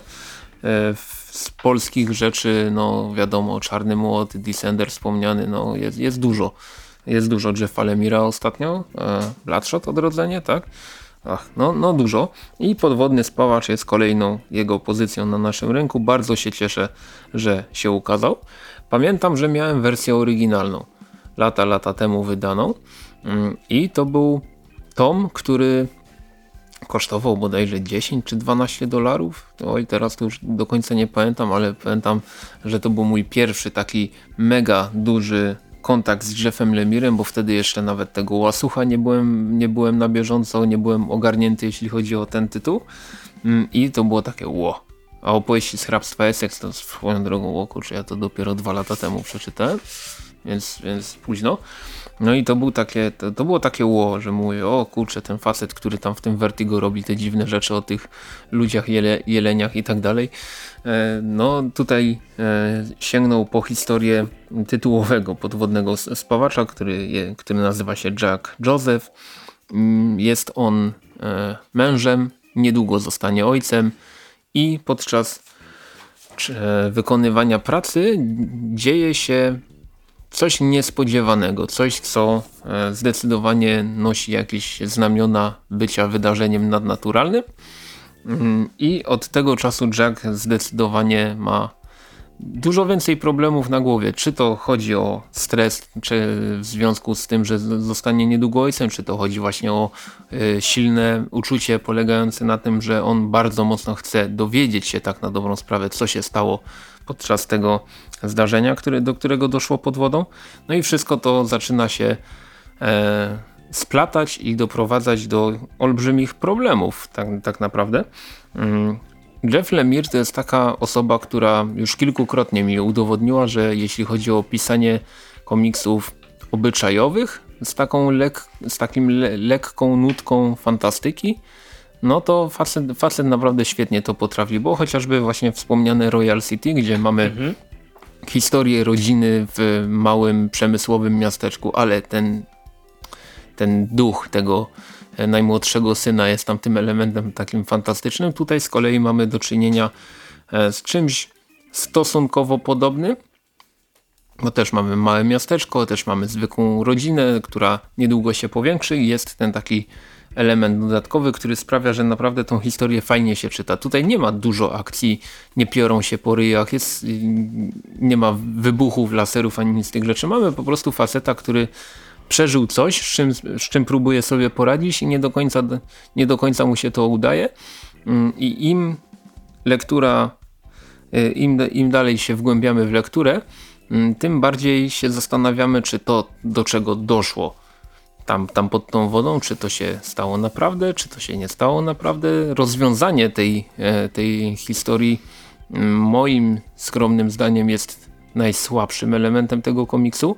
E, z polskich rzeczy, no wiadomo, Czarny Młot, Descender wspomniany, no jest, jest dużo. Jest dużo Jeffa Lemira ostatnio, e, Bloodshot odrodzenie, tak? Ach, no, no dużo. I podwodny spawacz jest kolejną jego pozycją na naszym rynku. Bardzo się cieszę, że się ukazał. Pamiętam, że miałem wersję oryginalną. Lata, lata temu wydaną. Mm, I to był tom, który kosztował bodajże 10 czy 12 dolarów. Oj, teraz to już do końca nie pamiętam, ale pamiętam, że to był mój pierwszy taki mega duży kontakt z Jeffem Lemirem, bo wtedy jeszcze nawet tego łasucha nie byłem, nie byłem na bieżąco, nie byłem ogarnięty jeśli chodzi o ten tytuł mm, i to było takie ło. A opowieści z hrabstwa Essex to swoją drogą łoku, czy ja to dopiero dwa lata temu przeczytałem, więc, więc późno. No i to, był takie, to, to, było takie ło, że mówię, o kurczę, ten facet, który tam w tym Vertigo robi te dziwne rzeczy o tych ludziach, jele, jeleniach i tak dalej. E, no tutaj e, sięgnął po historię tytułowego podwodnego spawacza, który, je, który nazywa się Jack Joseph. Mm, jest on e, mężem, niedługo zostanie ojcem i podczas wykonywania pracy dzieje się coś niespodziewanego, coś co e, zdecydowanie nosi jakieś znamiona bycia wydarzeniem nadnaturalnym. Mm, i od tego czasu Jack zdecydowanie ma dużo więcej problemów na głowie. Czy to chodzi o stres, czy w związku z tym, że zostanie niedługo ojcem, czy to chodzi właśnie o y, silne uczucie polegające na tym, że on bardzo mocno chce dowiedzieć się tak na dobrą sprawę, co się stało podczas tego zdarzenia, który, do którego doszło pod wodą. No i wszystko to zaczyna się e, splatać i doprowadzać do olbrzymich problemów tak, tak naprawdę. Jeff Lemire to jest taka osoba, która już kilkukrotnie mi udowodniła, że jeśli chodzi o pisanie komiksów obyczajowych z taką lek, z takim le, lekką nutką fantastyki, no to facet, facet naprawdę świetnie to potrafi, bo chociażby właśnie wspomniane Royal City, gdzie mamy mhm. historię rodziny w małym przemysłowym miasteczku, ale ten, ten duch tego najmłodszego syna jest tam tym elementem takim fantastycznym. Tutaj z kolei mamy do czynienia e, z czymś stosunkowo podobnym, bo też mamy małe miasteczko, też mamy zwykłą rodzinę, która niedługo się powiększy i jest ten taki element dodatkowy, który sprawia, że naprawdę tą historię fajnie się czyta. Tutaj nie ma dużo akcji, nie piorą się po ryjach, jest, nie ma wybuchów, laserów ani nic z tych rzeczy. Mamy po prostu faceta, który przeżył coś, z czym, z czym próbuje sobie poradzić i nie do, końca, nie do końca mu się to udaje. Mm, I im lektura, y, im, im dalej się wgłębiamy w lekturę, mm, tym bardziej się zastanawiamy, czy to do czego doszło tam, tam pod tą wodą, czy to się stało naprawdę, czy to się nie stało naprawdę. Rozwiązanie tej, e, tej historii moim skromnym zdaniem jest najsłabszym elementem tego komiksu,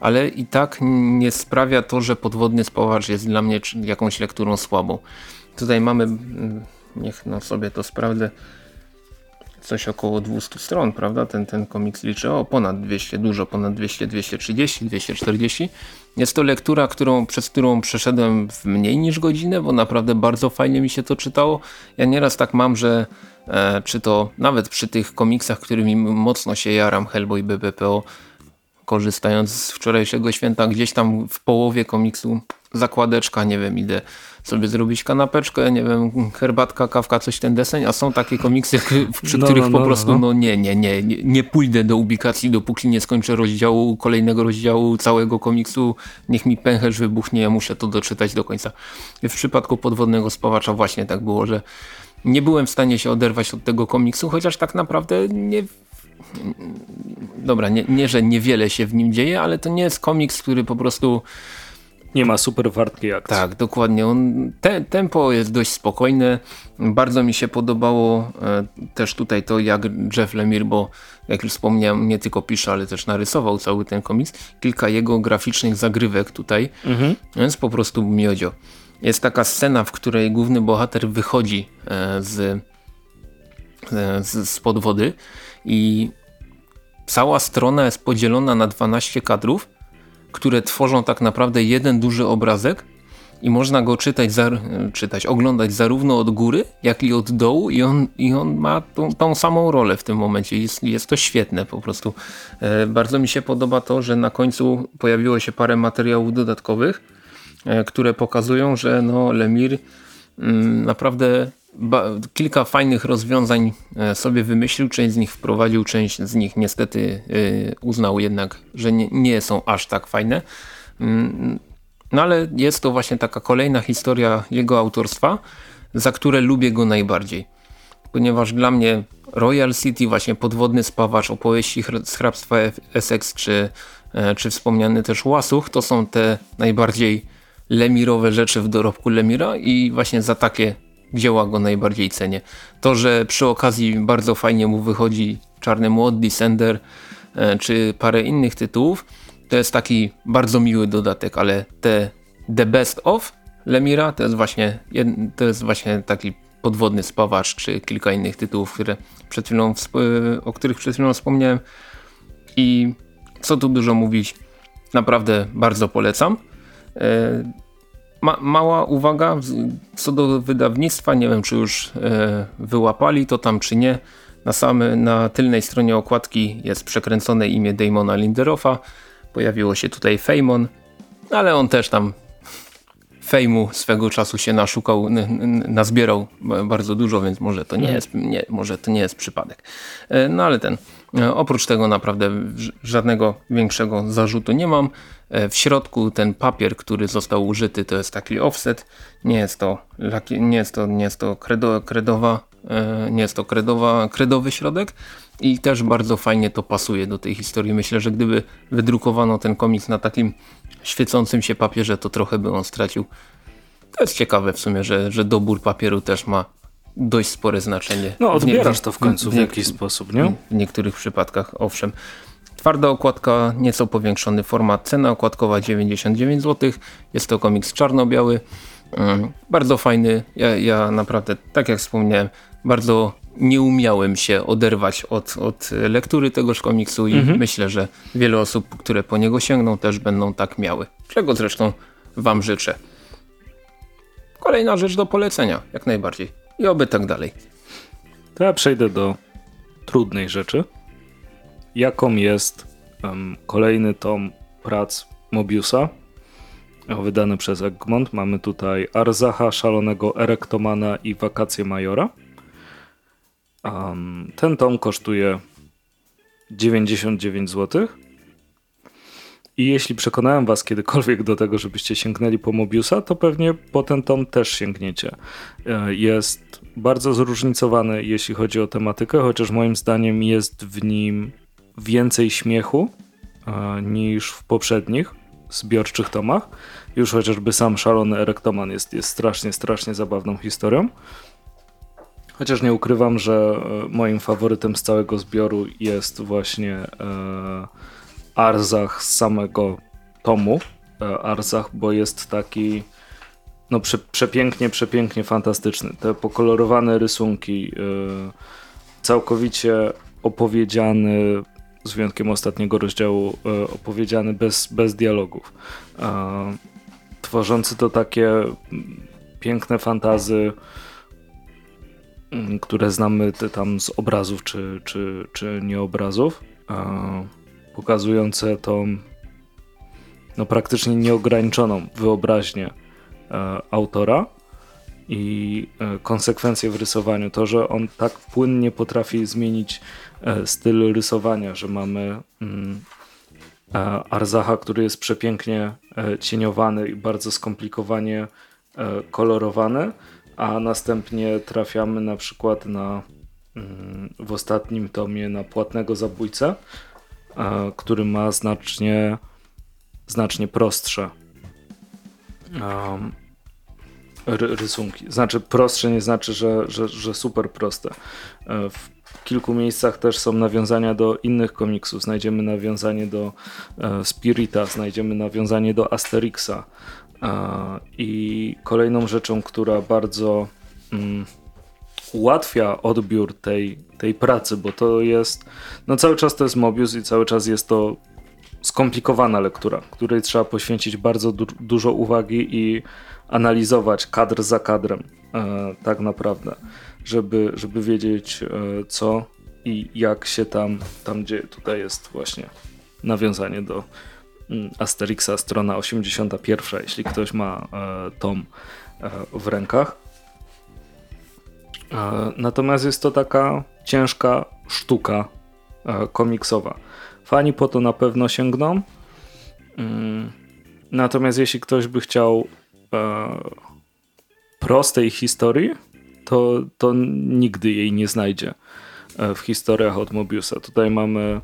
ale i tak nie sprawia to, że podwodny spawacz jest dla mnie jakąś lekturą słabą. Tutaj mamy, niech no sobie to sprawdzę, coś około 200 stron, prawda? Ten, ten komiks liczy o ponad 200, dużo ponad 200, 230, 240. Jest to lektura, którą, przez którą przeszedłem w mniej niż godzinę, bo naprawdę bardzo fajnie mi się to czytało. Ja nieraz tak mam, że e, czy to nawet przy tych komiksach, którymi mocno się jaram, Hellboy, BBPO, korzystając z wczorajszego święta, gdzieś tam w połowie komiksu zakładeczka, nie wiem, idę sobie zrobić kanapeczkę, nie wiem, herbatka, kawka, coś ten deseń, a są takie komiksy, przy no, których no, po no, prostu, no. no nie, nie, nie, nie, nie pójdę do ubikacji, dopóki nie skończę rozdziału, kolejnego rozdziału całego komiksu, niech mi pęcherz wybuchnie, ja muszę to doczytać do końca. W przypadku podwodnego spawacza właśnie tak było, że nie byłem w stanie się oderwać od tego komiksu, chociaż tak naprawdę nie dobra, nie, nie, że niewiele się w nim dzieje, ale to nie jest komiks, który po prostu Nie ma super wartkiej akcji. Tak, dokładnie. On, te, tempo jest dość spokojne. Bardzo mi się podobało e, też tutaj to, jak Jeff Lemire, bo jak już wspomniałem, nie tylko pisze, ale też narysował cały ten komiks. Kilka jego graficznych zagrywek tutaj. Mhm. Jest po prostu miodzio. Jest taka scena, w której główny bohater wychodzi e, z, e, z, z pod wody i cała strona jest podzielona na 12 kadrów które tworzą tak naprawdę jeden duży obrazek i można go czytać, czytać oglądać zarówno od góry, jak i od dołu i on, i on ma tą, tą samą rolę w tym momencie. Jest, jest to świetne po prostu. E, bardzo mi się podoba to, że na końcu pojawiło się parę materiałów dodatkowych, e, które pokazują, że no Lemir mm, naprawdę kilka fajnych rozwiązań e, sobie wymyślił, część z nich wprowadził, część z nich niestety e, uznał jednak, że nie, są aż tak fajne. Mm, no ale jest to właśnie taka kolejna historia jego autorstwa, za które lubię go najbardziej. Ponieważ dla mnie Royal City, właśnie podwodny spawacz, opowieści z hrabstwa Essex, czy, e, czy wspomniany też Łasuch, to są te najbardziej lemirowe rzeczy w dorobku Lemira i właśnie za takie dzieła go najbardziej cenię. To, że przy okazji bardzo fajnie mu wychodzi Czarny Młot, Descender e, czy parę innych tytułów, to jest taki bardzo miły dodatek, ale te The Best of Lemira to jest właśnie, to jest właśnie taki podwodny spawacz, czy kilka innych tytułów, które przed chwilą, o których przed chwilą wspomniałem i co tu dużo mówić, naprawdę bardzo polecam. Ma, mała uwaga co do wydawnictwa, nie wiem czy już e, wyłapali to tam czy nie. Na, same, na tylnej stronie okładki jest przekręcone imię Damona Linderofa. Pojawiło się tutaj Feymon, ale on też tam fejmu swego czasu się naszukał, nazbierał bardzo dużo, więc może to nie mhm. jest, nie, może to nie jest przypadek. E, no ale ten, e, oprócz tego naprawdę żadnego większego zarzutu nie mam. E, w środku ten papier, który został użyty, to jest taki offset. Nie jest to, nie jest to, nie jest to kredo, kredowa, nie jest to kredowa, kredowy środek i też bardzo fajnie to pasuje do tej historii. Myślę, że gdyby wydrukowano ten komiks na takim świecącym się papierze, to trochę by on stracił. To jest ciekawe w sumie, że, że dobór papieru też ma dość spore znaczenie. No odbierasz to w końcu w, w jakiś sposób, nie? W niektórych przypadkach, owszem. Twarda okładka, nieco powiększony format, cena okładkowa 99 zł. Jest to komiks czarno-biały. Mm, bardzo fajny. Ja, ja naprawdę, tak jak wspomniałem, bardzo nie umiałem się oderwać od, od lektury tegoż komiksu i mhm. myślę, że wiele osób, które po niego sięgną też będą tak miały. Czego zresztą wam życzę. Kolejna rzecz do polecenia, jak najbardziej. I oby tak dalej. To ja przejdę do trudnej rzeczy. Jaką jest um, kolejny tom prac Mobiusa, wydany przez Egmont. Mamy tutaj Arzacha, Szalonego Erektomana i Wakacje Majora. Um, ten tom kosztuje 99 zł. I jeśli przekonałem was kiedykolwiek do tego, żebyście sięgnęli po Mobiusa, to pewnie po ten tom też sięgniecie. E, jest bardzo zróżnicowany, jeśli chodzi o tematykę, chociaż moim zdaniem jest w nim więcej śmiechu e, niż w poprzednich zbiorczych tomach. Już chociażby sam szalony Erektoman jest, jest strasznie, strasznie zabawną historią. Chociaż nie ukrywam, że e, moim faworytem z całego zbioru jest właśnie e, Arzach z samego tomu. E, Arzach, bo jest taki no prze, przepięknie, przepięknie fantastyczny. Te pokolorowane rysunki, e, całkowicie opowiedziany, z wyjątkiem ostatniego rozdziału, e, opowiedziany bez, bez dialogów. E, tworzący to takie piękne fantazy, Mm, które znamy tam z obrazów czy, czy, czy nie obrazów, pokazujące tą no, praktycznie nieograniczoną wyobraźnię e, autora i e, konsekwencje w rysowaniu. To, że on tak płynnie potrafi zmienić e, styl rysowania, że mamy mm, Arzacha, który jest przepięknie cieniowany i bardzo skomplikowanie kolorowany, a następnie trafiamy na przykład na mm, w ostatnim tomie na płatnego zabójcę, który ma znacznie znacznie prostsze rysunki. Znaczy prostsze nie znaczy, że, że, że super proste. E, w kilku miejscach też są nawiązania do innych komiksów. Znajdziemy nawiązanie do e, Spirita, znajdziemy nawiązanie do Asterixa. I kolejną rzeczą, która bardzo mm, ułatwia odbiór tej, tej pracy, bo to jest, no cały czas to jest Mobius i cały czas jest to skomplikowana lektura, której trzeba poświęcić bardzo du dużo uwagi i analizować kadr za kadrem e, tak naprawdę, żeby, żeby wiedzieć e, co i jak się tam, tam dzieje. Tutaj jest właśnie nawiązanie do mm, Asterixa, strona 81, jeśli ktoś ma e, tom e, w rękach. Natomiast jest to taka ciężka sztuka komiksowa. Fani po to na pewno sięgną. Mm, natomiast jeśli ktoś by chciał prostej historii, to, to nigdy jej nie znajdzie w historiach od Mobiusa. Tutaj mamy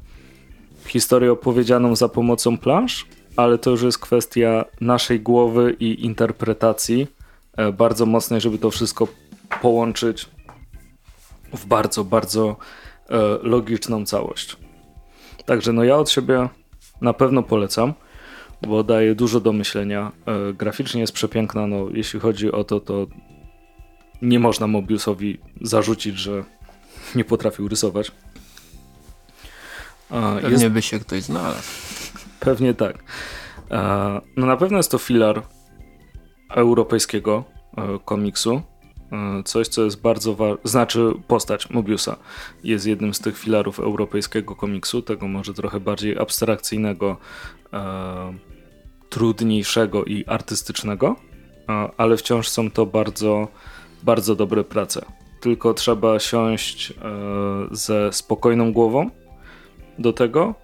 historię opowiedzianą za pomocą plansz, ale to już jest kwestia naszej głowy i interpretacji bardzo mocnej, żeby to wszystko połączyć w bardzo, bardzo e, logiczną całość. Także no ja od siebie na pewno polecam, bo daje dużo do myślenia. E, graficznie jest przepiękna, no jeśli chodzi o to, to nie można Mobiusowi zarzucić, że nie potrafił rysować. E, Pewnie jest... by się ktoś znalazł. Pewnie tak. No na pewno jest to filar europejskiego komiksu. E, coś, co jest bardzo ważne, znaczy postać Mobiusa jest jednym z tych filarów europejskiego komiksu, tego może trochę bardziej abstrakcyjnego, e, trudniejszego i artystycznego, e, ale wciąż są to bardzo, bardzo dobre prace. Tylko trzeba siąść e, ze spokojną głową do tego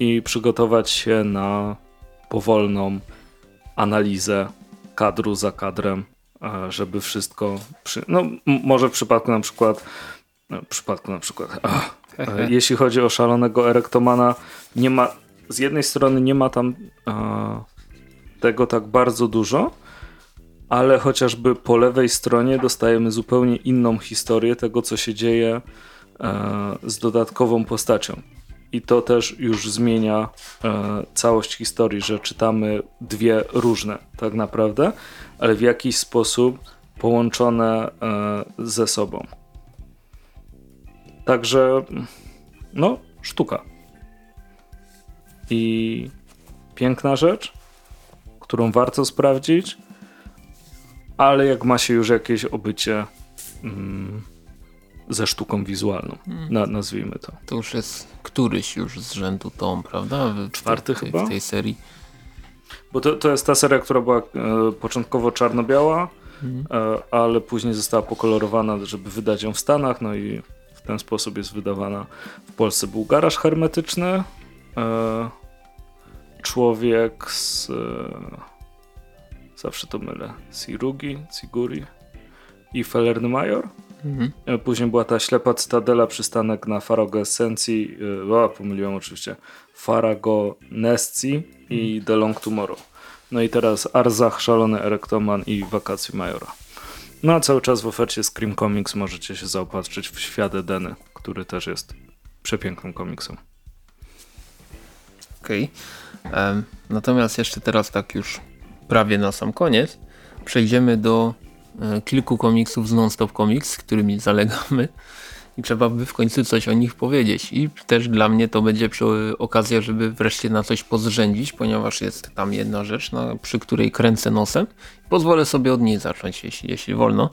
i przygotować się na powolną analizę kadru za kadrem żeby wszystko. Przy... No, może w przypadku na przykład. No, w przypadku na przykład. Ach, e, jeśli chodzi o szalonego erektomana, nie ma. Z jednej strony nie ma tam a, tego tak bardzo dużo, ale chociażby po lewej stronie dostajemy zupełnie inną historię tego, co się dzieje a, z dodatkową postacią. I to też już zmienia e, całość historii, że czytamy dwie różne tak naprawdę, ale w jakiś sposób połączone e, ze sobą. Także, no, sztuka. I piękna rzecz, którą warto sprawdzić, ale jak ma się już jakieś obycie mm, ze sztuką wizualną, hmm. na, nazwijmy to. To już jest któryś już z rzędu tom, prawda? W, Czwarty w, chyba? W tej serii. Bo to, to jest ta seria, która była e, początkowo czarno-biała, mhm. e, ale później została pokolorowana, żeby wydać ją w Stanach, no i w ten sposób jest wydawana w Polsce. Był garaż hermetyczny, e, człowiek z... Zawsze to mylę. Sirugi, Siguri i Felerny Major. Mhm. E, później była ta ślepa cytadela, przystanek na Farago Essencji, e, o, pomyliłem oczywiście, Farago Nesci i mhm. The Long Tomorrow. No i teraz Arzach, Szalony Erektoman i Wakacje Majora. No a cały czas w ofercie Scream Comics możecie się zaopatrzyć w Świat Edeny, który też jest przepięknym komiksem. Okej. Okay. Um, natomiast jeszcze teraz tak już prawie na sam koniec przejdziemy do E, kilku komiksów z Non-Stop Comics, z którymi zalegamy i trzeba by w końcu coś o nich powiedzieć. I też dla mnie to będzie okazja, żeby wreszcie na coś pozrzędzić, ponieważ jest tam jedna rzecz, na, przy której kręcę nosem. Pozwolę sobie od niej zacząć, jeśli, jeśli wolno.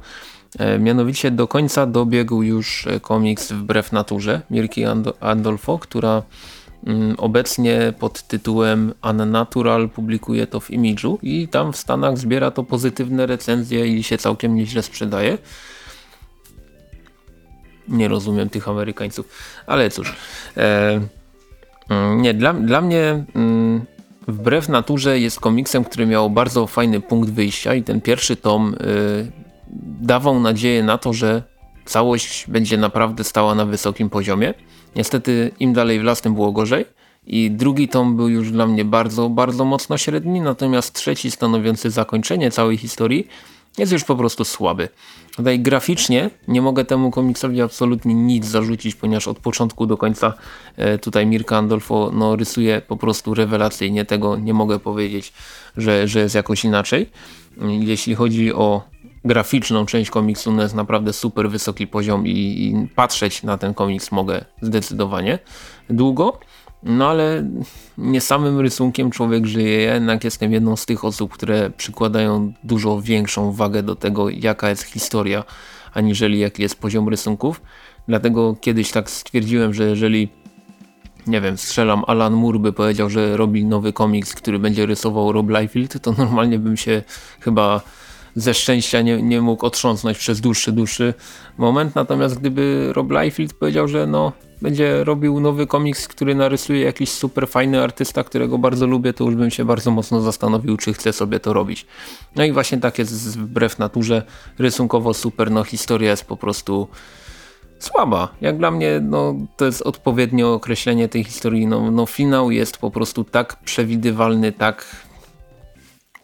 E, mianowicie do końca dobiegł już e, komiks Wbrew Naturze Mirki Andolfo, która obecnie pod tytułem Unnatural publikuje to w Image'u i tam w Stanach zbiera to pozytywne recenzje i się całkiem nieźle sprzedaje. Nie rozumiem tych Amerykańców, ale cóż. E, mm, nie, dla, dla mnie mm, wbrew naturze jest komiksem, który miał bardzo fajny punkt wyjścia i ten pierwszy tom y, dawał nadzieję na to, że całość będzie naprawdę stała na wysokim poziomie. Niestety im dalej w las, tym było gorzej I drugi tom był już dla mnie bardzo, bardzo mocno średni, natomiast trzeci stanowiący zakończenie całej historii jest już po prostu słaby. Tutaj graficznie nie mogę temu komiksowi absolutnie nic zarzucić, ponieważ od początku do końca e, tutaj Mirka Andolfo no, rysuje po prostu rewelacyjnie. Tego nie mogę powiedzieć, że, że jest jakoś inaczej. Jeśli chodzi o graficzną część komiksu, no jest naprawdę super wysoki poziom i, i patrzeć na ten komiks mogę zdecydowanie długo. No ale nie samym rysunkiem człowiek żyje. Ja jednak jestem jedną z tych osób, które przykładają dużo większą wagę do tego, jaka jest historia, aniżeli jaki jest poziom rysunków. Dlatego kiedyś tak stwierdziłem, że jeżeli nie wiem, strzelam, Alan Moore by powiedział, że robi nowy komiks, który będzie rysował Rob Liefeld, to normalnie bym się chyba ze szczęścia nie, nie mógł otrząsnąć przez dłuższy, dłuższy moment. Natomiast gdyby Rob Liefeld powiedział, że no będzie robił nowy komiks, który narysuje jakiś super fajny artysta, którego bardzo lubię, to już bym się bardzo mocno zastanowił, czy chcę sobie to robić. No i właśnie tak jest wbrew naturze, rysunkowo super, no historia jest po prostu słaba. Jak dla mnie no, to jest odpowiednie określenie tej historii. No, no finał jest po prostu tak przewidywalny, tak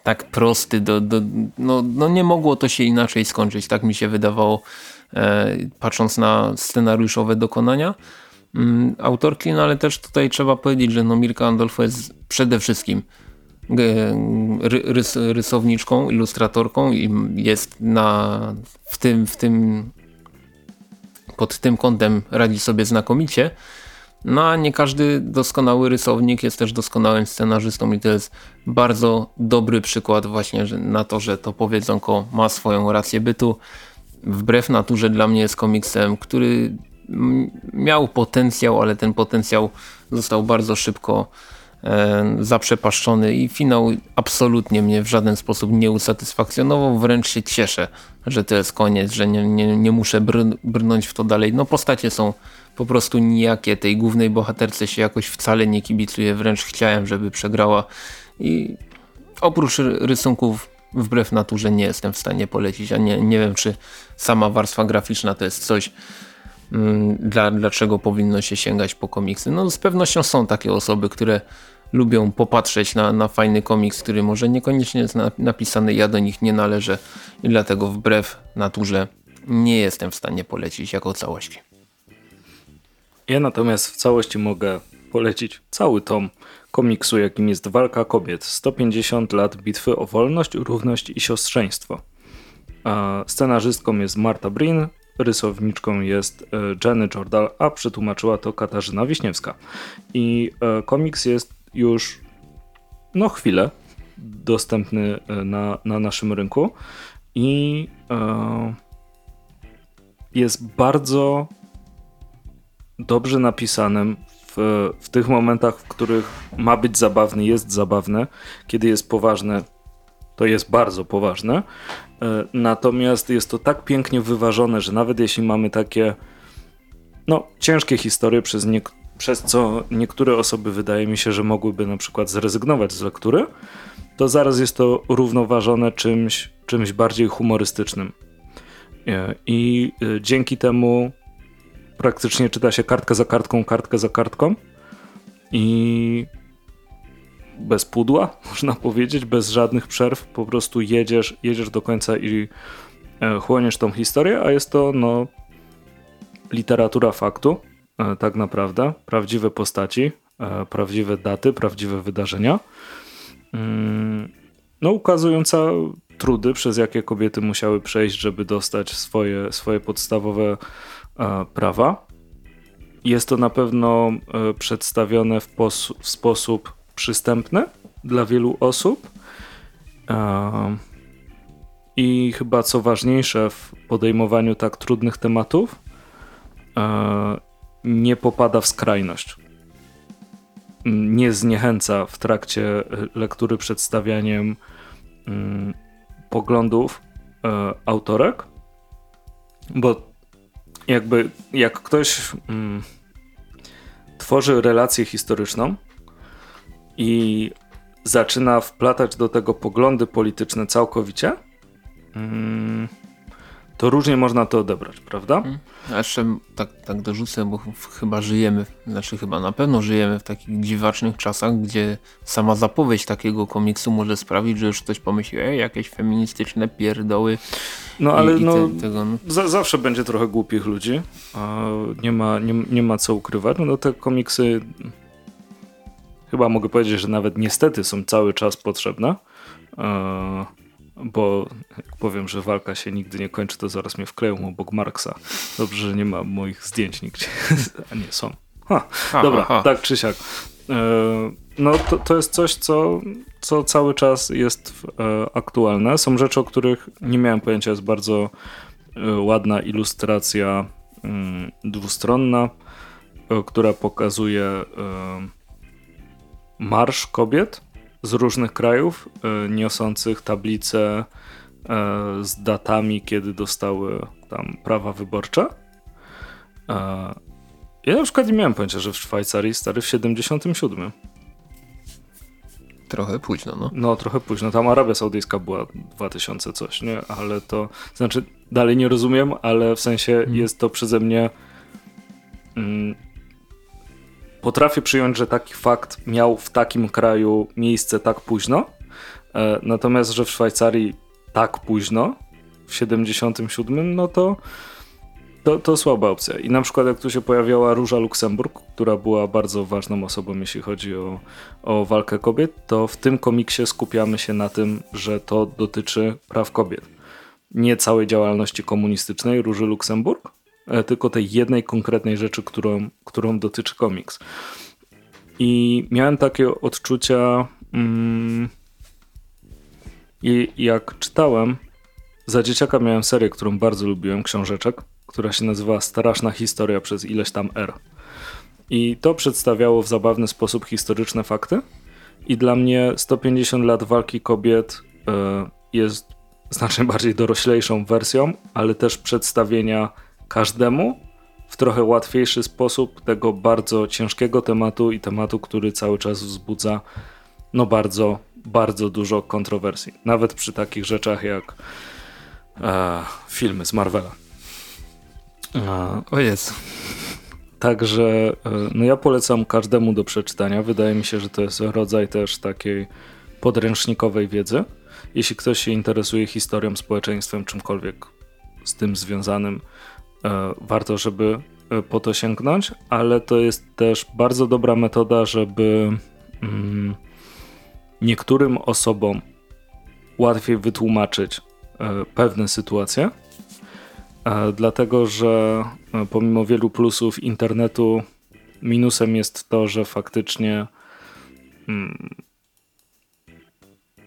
tak prosty, do, do, no, no nie mogło to się inaczej skończyć, tak mi się wydawało e, patrząc na scenariuszowe dokonania mm, autorki, no ale też tutaj trzeba powiedzieć, że no Mirka Andolfo jest przede wszystkim rys, rysowniczką, ilustratorką i jest na, w, tym, w tym pod tym kątem radzi sobie znakomicie. No a nie każdy doskonały rysownik jest też doskonałym scenarzystą i to jest bardzo dobry przykład właśnie na to, że to powiedzonko ma swoją rację bytu. Wbrew naturze dla mnie jest komiksem, który miał potencjał, ale ten potencjał został bardzo szybko zaprzepaszczony i finał absolutnie mnie w żaden sposób nie usatysfakcjonował, wręcz się cieszę, że to jest koniec, że nie, nie, nie muszę br brnąć w to dalej. No postacie są po prostu nijakie, tej głównej bohaterce się jakoś wcale nie kibicuje, wręcz chciałem, żeby przegrała. I oprócz rysunków wbrew naturze nie jestem w stanie polecić, a nie, nie wiem czy sama warstwa graficzna to jest coś mm, dla, dlaczego powinno się sięgać po komiksy. No z pewnością są takie osoby, które lubią popatrzeć na, na fajny komiks, który może niekoniecznie jest na, napisany, ja do nich nie należę i dlatego wbrew naturze nie jestem w stanie polecić jako całości. Ja natomiast w całości mogę polecić cały tom komiksu, jakim jest Walka Kobiet 150 lat bitwy o wolność, równość i siostrzeństwo. Scenarzystką jest Marta Brin, rysowniczką jest e, Jenny Jordal, a przetłumaczyła to Katarzyna Wiśniewska. I e, komiks jest już no chwilę dostępny e, na, na naszym rynku i jest bardzo dobrze napisanym w, w tych momentach, w których ma być zabawny, jest zabawny, kiedy jest poważny, to jest bardzo poważne. E, natomiast jest to tak pięknie wyważone, że nawet jeśli mamy takie no, ciężkie historie, przez, nie, przez co niektóre osoby wydaje mi się, że mogłyby na przykład zrezygnować z lektury, to zaraz jest to równoważone czymś, czymś bardziej humorystycznym. E, I e, dzięki temu praktycznie czyta się kartkę za kartką, kartkę za kartką i bez pudła, można powiedzieć, bez żadnych przerw, po prostu jedziesz, jedziesz do końca i e, chłoniesz tą historię, a jest to no literatura faktu, tak naprawdę, prawdziwe postaci, e, prawdziwe daty, prawdziwe wydarzenia. Mm, no, ukazująca trudy, przez jakie kobiety musiały przejść, żeby dostać swoje, swoje podstawowe E, prawa. Jest to na pewno e, przedstawione w, w sposób przystępny dla wielu osób. E, I chyba co ważniejsze w podejmowaniu tak trudnych tematów, nie popada w skrajność. Nie zniechęca w trakcie lektury przedstawianiem mm, poglądów autorek, bo jakby jak ktoś mm, tworzy relację historyczną i zaczyna wplatać do tego poglądy polityczne całkowicie, mm, to różnie można to odebrać, prawda? Hmm. A jeszcze tak, tak dorzucę, bo chyba żyjemy, znaczy chyba na pewno żyjemy w takich dziwacznych czasach, gdzie sama zapowiedź takiego komiksu może sprawić, że już ktoś pomyśli, ej, jakieś feministyczne pierdoły. No ale i, no, te, tego, no. Za, zawsze będzie trochę głupich ludzi, nie ma, nie, nie ma co ukrywać. No te komiksy chyba mogę powiedzieć, że nawet niestety są cały czas potrzebne. E, bo jak powiem, że walka się nigdy nie kończy, to zaraz mnie wkleją obok Marksa. Dobrze, że nie ma moich zdjęć nigdzie. A nie, są. Ha, ha dobra, ha, ha. tak czy siak. E, no to, to jest coś, co, co cały czas jest e, aktualne. Są rzeczy, o których nie miałem pojęcia. Jest bardzo e, ładna ilustracja mm, dwustronna, która pokazuje marsz kobiet z różnych krajów, e, niosących tablice e, z datami, kiedy dostały tam prawa wyborcze. E, ja na przykład nie miałem pojęcia, że w Szwajcarii stary w 77. Trochę późno, no. No, trochę późno. Tam Arabia Saudyjska była 2000 coś, nie? Ale to, znaczy dalej nie rozumiem, ale w sensie hmm. jest to przeze mnie mm, potrafię przyjąć, że taki fakt miał w takim kraju miejsce tak późno, e, natomiast, że w Szwajcarii tak późno, w 77, no to, to, to słaba opcja. I na przykład jak tu się pojawiała Róża Luksemburg, która była bardzo ważną osobą, jeśli chodzi o, o walkę kobiet, to w tym komiksie skupiamy się na tym, że to dotyczy praw kobiet. Nie całej działalności komunistycznej Róży Luksemburg, tylko tej jednej konkretnej rzeczy, którą, którą dotyczy komiks. I miałem takie odczucia, mm, i jak czytałem, za dzieciaka miałem serię, którą bardzo lubiłem, książeczek, która się nazywa Straszna Historia przez ileś tam R. I to przedstawiało w zabawny sposób historyczne fakty. I dla mnie 150 lat walki kobiet y, jest znacznie bardziej doroślejszą wersją, ale też przedstawienia każdemu w trochę łatwiejszy sposób tego bardzo ciężkiego tematu i tematu, który cały czas wzbudza no bardzo, bardzo dużo kontrowersji. Nawet przy takich rzeczach jak e, filmy z Marvela. E, o jest. Także e, no ja polecam każdemu do przeczytania. Wydaje mi się, że to jest rodzaj też takiej podręcznikowej wiedzy. Jeśli ktoś się interesuje historią, społeczeństwem, czymkolwiek z tym związanym, warto, żeby e, po to sięgnąć, ale to jest też bardzo dobra metoda, żeby mm, niektórym osobom łatwiej wytłumaczyć e, pewne sytuacje, dlatego że pomimo wielu plusów internetu, minusem jest to, że faktycznie mm,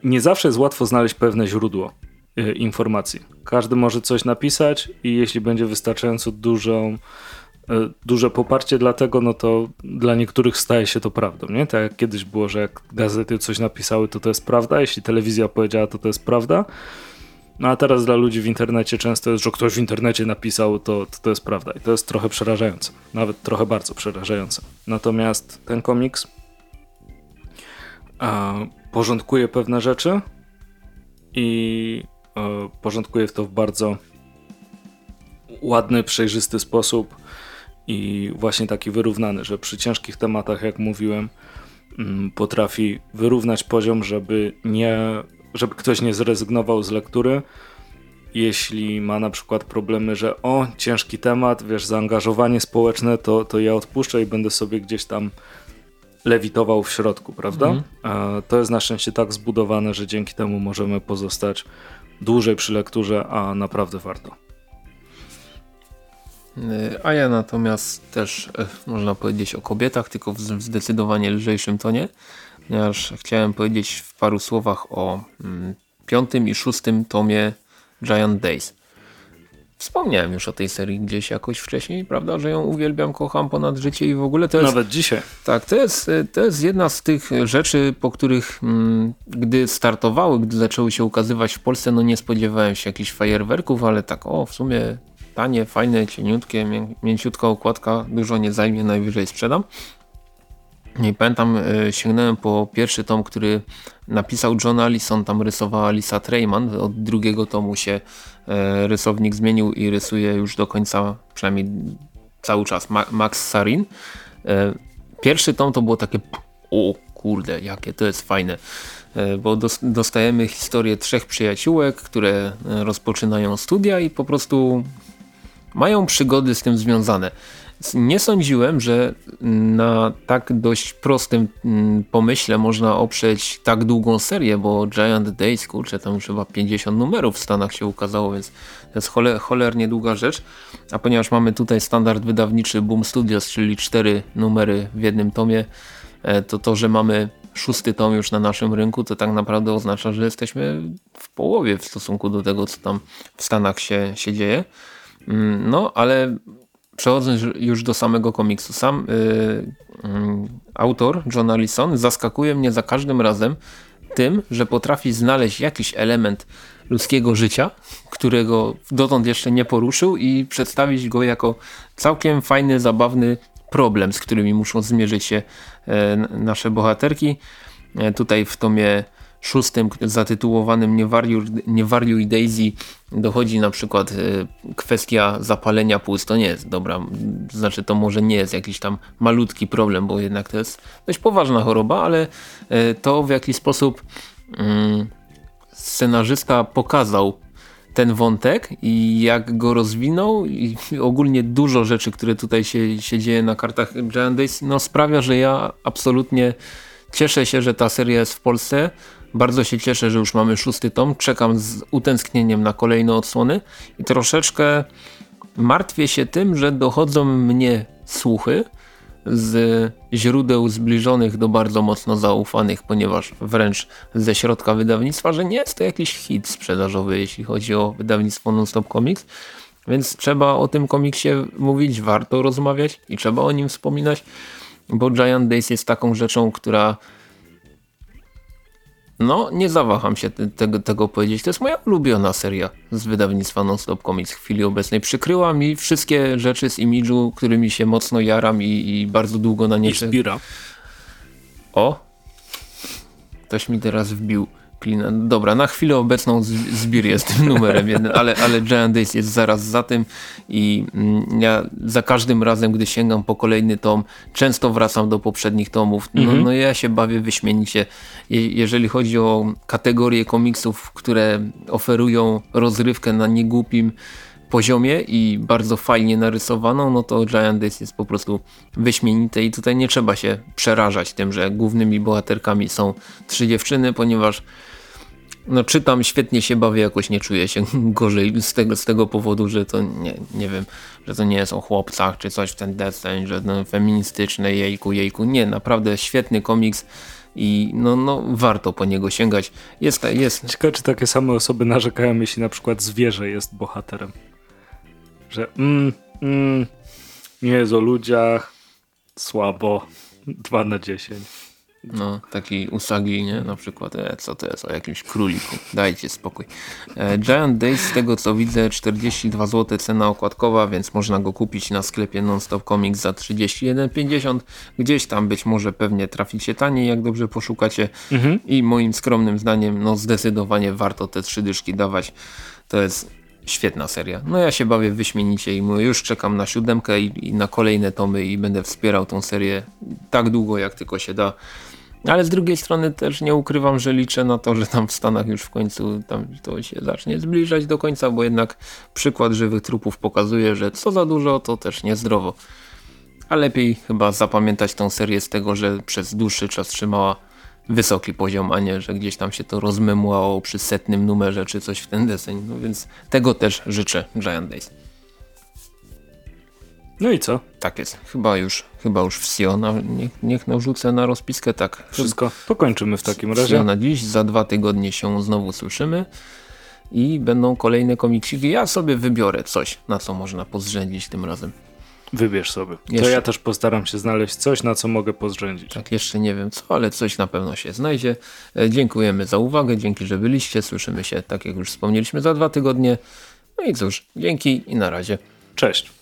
nie zawsze jest łatwo znaleźć pewne źródło. E, informacji. Każdy może coś napisać i jeśli będzie wystarczająco dużą, e, duże poparcie dla tego, no to dla niektórych staje się to prawdą, nie? Tak jak kiedyś było, że jak gazety coś napisały, to to jest prawda, jeśli telewizja powiedziała, to to jest prawda. No a teraz dla ludzi w internecie często jest, że ktoś w internecie napisał, to, to, to jest prawda. I to jest trochę przerażające. Nawet trochę bardzo przerażające. Natomiast ten komiks porządkuje pewne rzeczy i E, porządkuje to w bardzo ładny, przejrzysty sposób i właśnie taki wyrównany, że przy ciężkich tematach, jak mówiłem, mm, potrafi wyrównać poziom, żeby nie, żeby ktoś nie zrezygnował z lektury. Jeśli ma na przykład problemy, że o, ciężki temat, wiesz, zaangażowanie społeczne, to, to ja odpuszczę i będę sobie gdzieś tam lewitował w środku, prawda? Mm. To jest na szczęście tak zbudowane, że dzięki temu możemy pozostać dłużej przy lekturze, a naprawdę warto. A ja natomiast też e, można powiedzieć o kobietach, tylko w zdecydowanie lżejszym tonie, ponieważ chciałem powiedzieć w paru słowach o mm, piątym i szóstym tomie Giant Days. Wspomniałem już o tej serii gdzieś jakoś wcześniej, prawda, że ją uwielbiam, kocham ponad życie i w ogóle to jest... Nawet dzisiaj. Tak, to jest, to jest jedna z tych rzeczy, po których mm, gdy startowały, gdy zaczęły się ukazywać w Polsce, no nie spodziewałem się jakichś fajerwerków, ale tak o, w sumie tanie, fajne, cieniutkie, mię mięciutka okładka, dużo nie zajmie, najwyżej sprzedam. Nie pamiętam, e, sięgnąłem po pierwszy tom, który napisał John Allison, tam rysowała Lisa Treyman. Od drugiego tomu się e, rysownik zmienił i rysuje już do końca, przynajmniej cały czas, Max Sarin. E, pierwszy tom to było takie o kurde, jakie to jest fajne, bo dostajemy historię trzech przyjaciółek, które rozpoczynają studia i po prostu mają przygody z tym związane. Nie sądziłem, że na tak dość prostym mm, pomyśle można oprzeć tak długą serię, bo Giant Days, kurczę, tam już chyba 50 numerów w Stanach się ukazało, więc to jest choler, cholernie długa rzecz. A ponieważ mamy tutaj standard wydawniczy Boom Studios, czyli cztery numery w jednym tomie, e, to to, że mamy szósty tom już na naszym rynku, to tak naprawdę oznacza, że jesteśmy w połowie w stosunku do tego, co tam w Stanach się, się dzieje. Mm, no, ale przechodząc już do samego komiksu, sam yy, autor John Allison zaskakuje mnie za każdym razem tym, że potrafi znaleźć jakiś element ludzkiego życia, którego dotąd jeszcze nie poruszył i przedstawić go jako całkiem fajny, zabawny problem, z którymi muszą zmierzyć się e, nasze bohaterki. E, tutaj w tomie szóstym zatytułowanym Nie wariuj, nie wariuj Daisy dochodzi na przykład y, kwestia zapalenia płuc. To nie jest dobra, znaczy to może nie jest jakiś tam malutki problem, bo jednak to jest dość poważna choroba, ale y, to w jaki sposób mm, scenarzysta pokazał ten wątek i jak go rozwinął i ogólnie dużo rzeczy, które tutaj się, się dzieje na kartach Giant Days, no sprawia, że ja absolutnie cieszę się, że ta seria jest w Polsce. Bardzo się cieszę, że już mamy szósty tom. Czekam z utęsknieniem na kolejne odsłony i troszeczkę martwię się tym, że dochodzą mnie słuchy z źródeł zbliżonych do bardzo mocno zaufanych, ponieważ wręcz ze środka wydawnictwa, że nie jest to jakiś hit sprzedażowy, jeśli chodzi o wydawnictwo Non-Stop Comics. Więc trzeba o tym komiksie mówić, warto rozmawiać i trzeba o nim wspominać, bo Giant Days jest taką rzeczą, która no, nie zawaham się te, tego, tego powiedzieć. To jest moja ulubiona seria z wydawnictwa Non-Stop Comics w chwili obecnej. Przykryła mi wszystkie rzeczy z imidżu, którymi się mocno jaram i, i bardzo długo na nie... I zbira. O! Ktoś mi teraz wbił Dobra, na chwilę obecną Zbir jest tym numerem jeden, ale, ale Giant Days jest zaraz za tym i mm, ja za każdym razem, gdy sięgam po kolejny tom, często wracam do poprzednich tomów. No, mhm. no ja się bawię wyśmienicie. Je, jeżeli chodzi o kategorie komiksów, które oferują rozrywkę na niegłupim poziomie i bardzo fajnie narysowaną, no to Giant Days jest po prostu wyśmienite i tutaj nie trzeba się przerażać tym, że głównymi bohaterkami są trzy dziewczyny, ponieważ no czytam, świetnie się bawię, jakoś nie czuję się gorzej z tego, z tego powodu, że to nie, nie wiem, że to nie jest o chłopcach czy coś w ten deseń, że no, feministyczne, jejku, jejku. Nie, naprawdę świetny komiks i no, no warto po niego sięgać. Jest, jest. Ciekawe, czy takie same osoby narzekają, jeśli na przykład zwierzę jest bohaterem. Że mm, mm, nie jest o ludziach, słabo, 2 na 10. No, taki Usagi, nie? Na przykład, e, co to jest o jakimś króliku. Dajcie spokój. E, Giant Days, z tego co widzę, 42 zł cena okładkowa, więc można go kupić na sklepie Nonstop Comics za 31,50. Gdzieś tam być może pewnie traficie taniej, jak dobrze poszukacie. Mhm. I moim skromnym zdaniem, no zdecydowanie warto te trzy dyszki dawać. To jest świetna seria. No ja się bawię wyśmienicie i mówię, już czekam na siódemkę i, i, na kolejne tomy i będę wspierał tą serię tak długo jak tylko się da. Ale z drugiej strony też nie ukrywam, że liczę na to, że tam w Stanach już w końcu tam to się zacznie zbliżać do końca, bo jednak przykład żywych trupów pokazuje, że co za dużo to też niezdrowo. A lepiej chyba zapamiętać tą serię z tego, że przez dłuższy czas trzymała wysoki poziom, a nie, że gdzieś tam się to rozmemłało przy setnym numerze czy coś w ten deseń. No więc tego też życzę Giant Days. No i co? Tak jest. Chyba już, chyba już wsio. niech, niech narzucę na rozpiskę tak. Wszystko. Pokończymy w takim razie. Wsio na dziś. Za dwa tygodnie się znowu słyszymy. I będą kolejne komiksiki. Ja sobie wybiorę coś, na co można pozrzędzić tym razem. Wybierz sobie. Jeszcze. To ja też postaram się znaleźć coś, na co mogę pozrzędzić. Tak, jeszcze nie wiem co, ale coś na pewno się znajdzie. E, dziękujemy za uwagę, dzięki, że byliście. Słyszymy się, tak jak już wspomnieliśmy, za dwa tygodnie. No i cóż, dzięki i na razie. Cześć.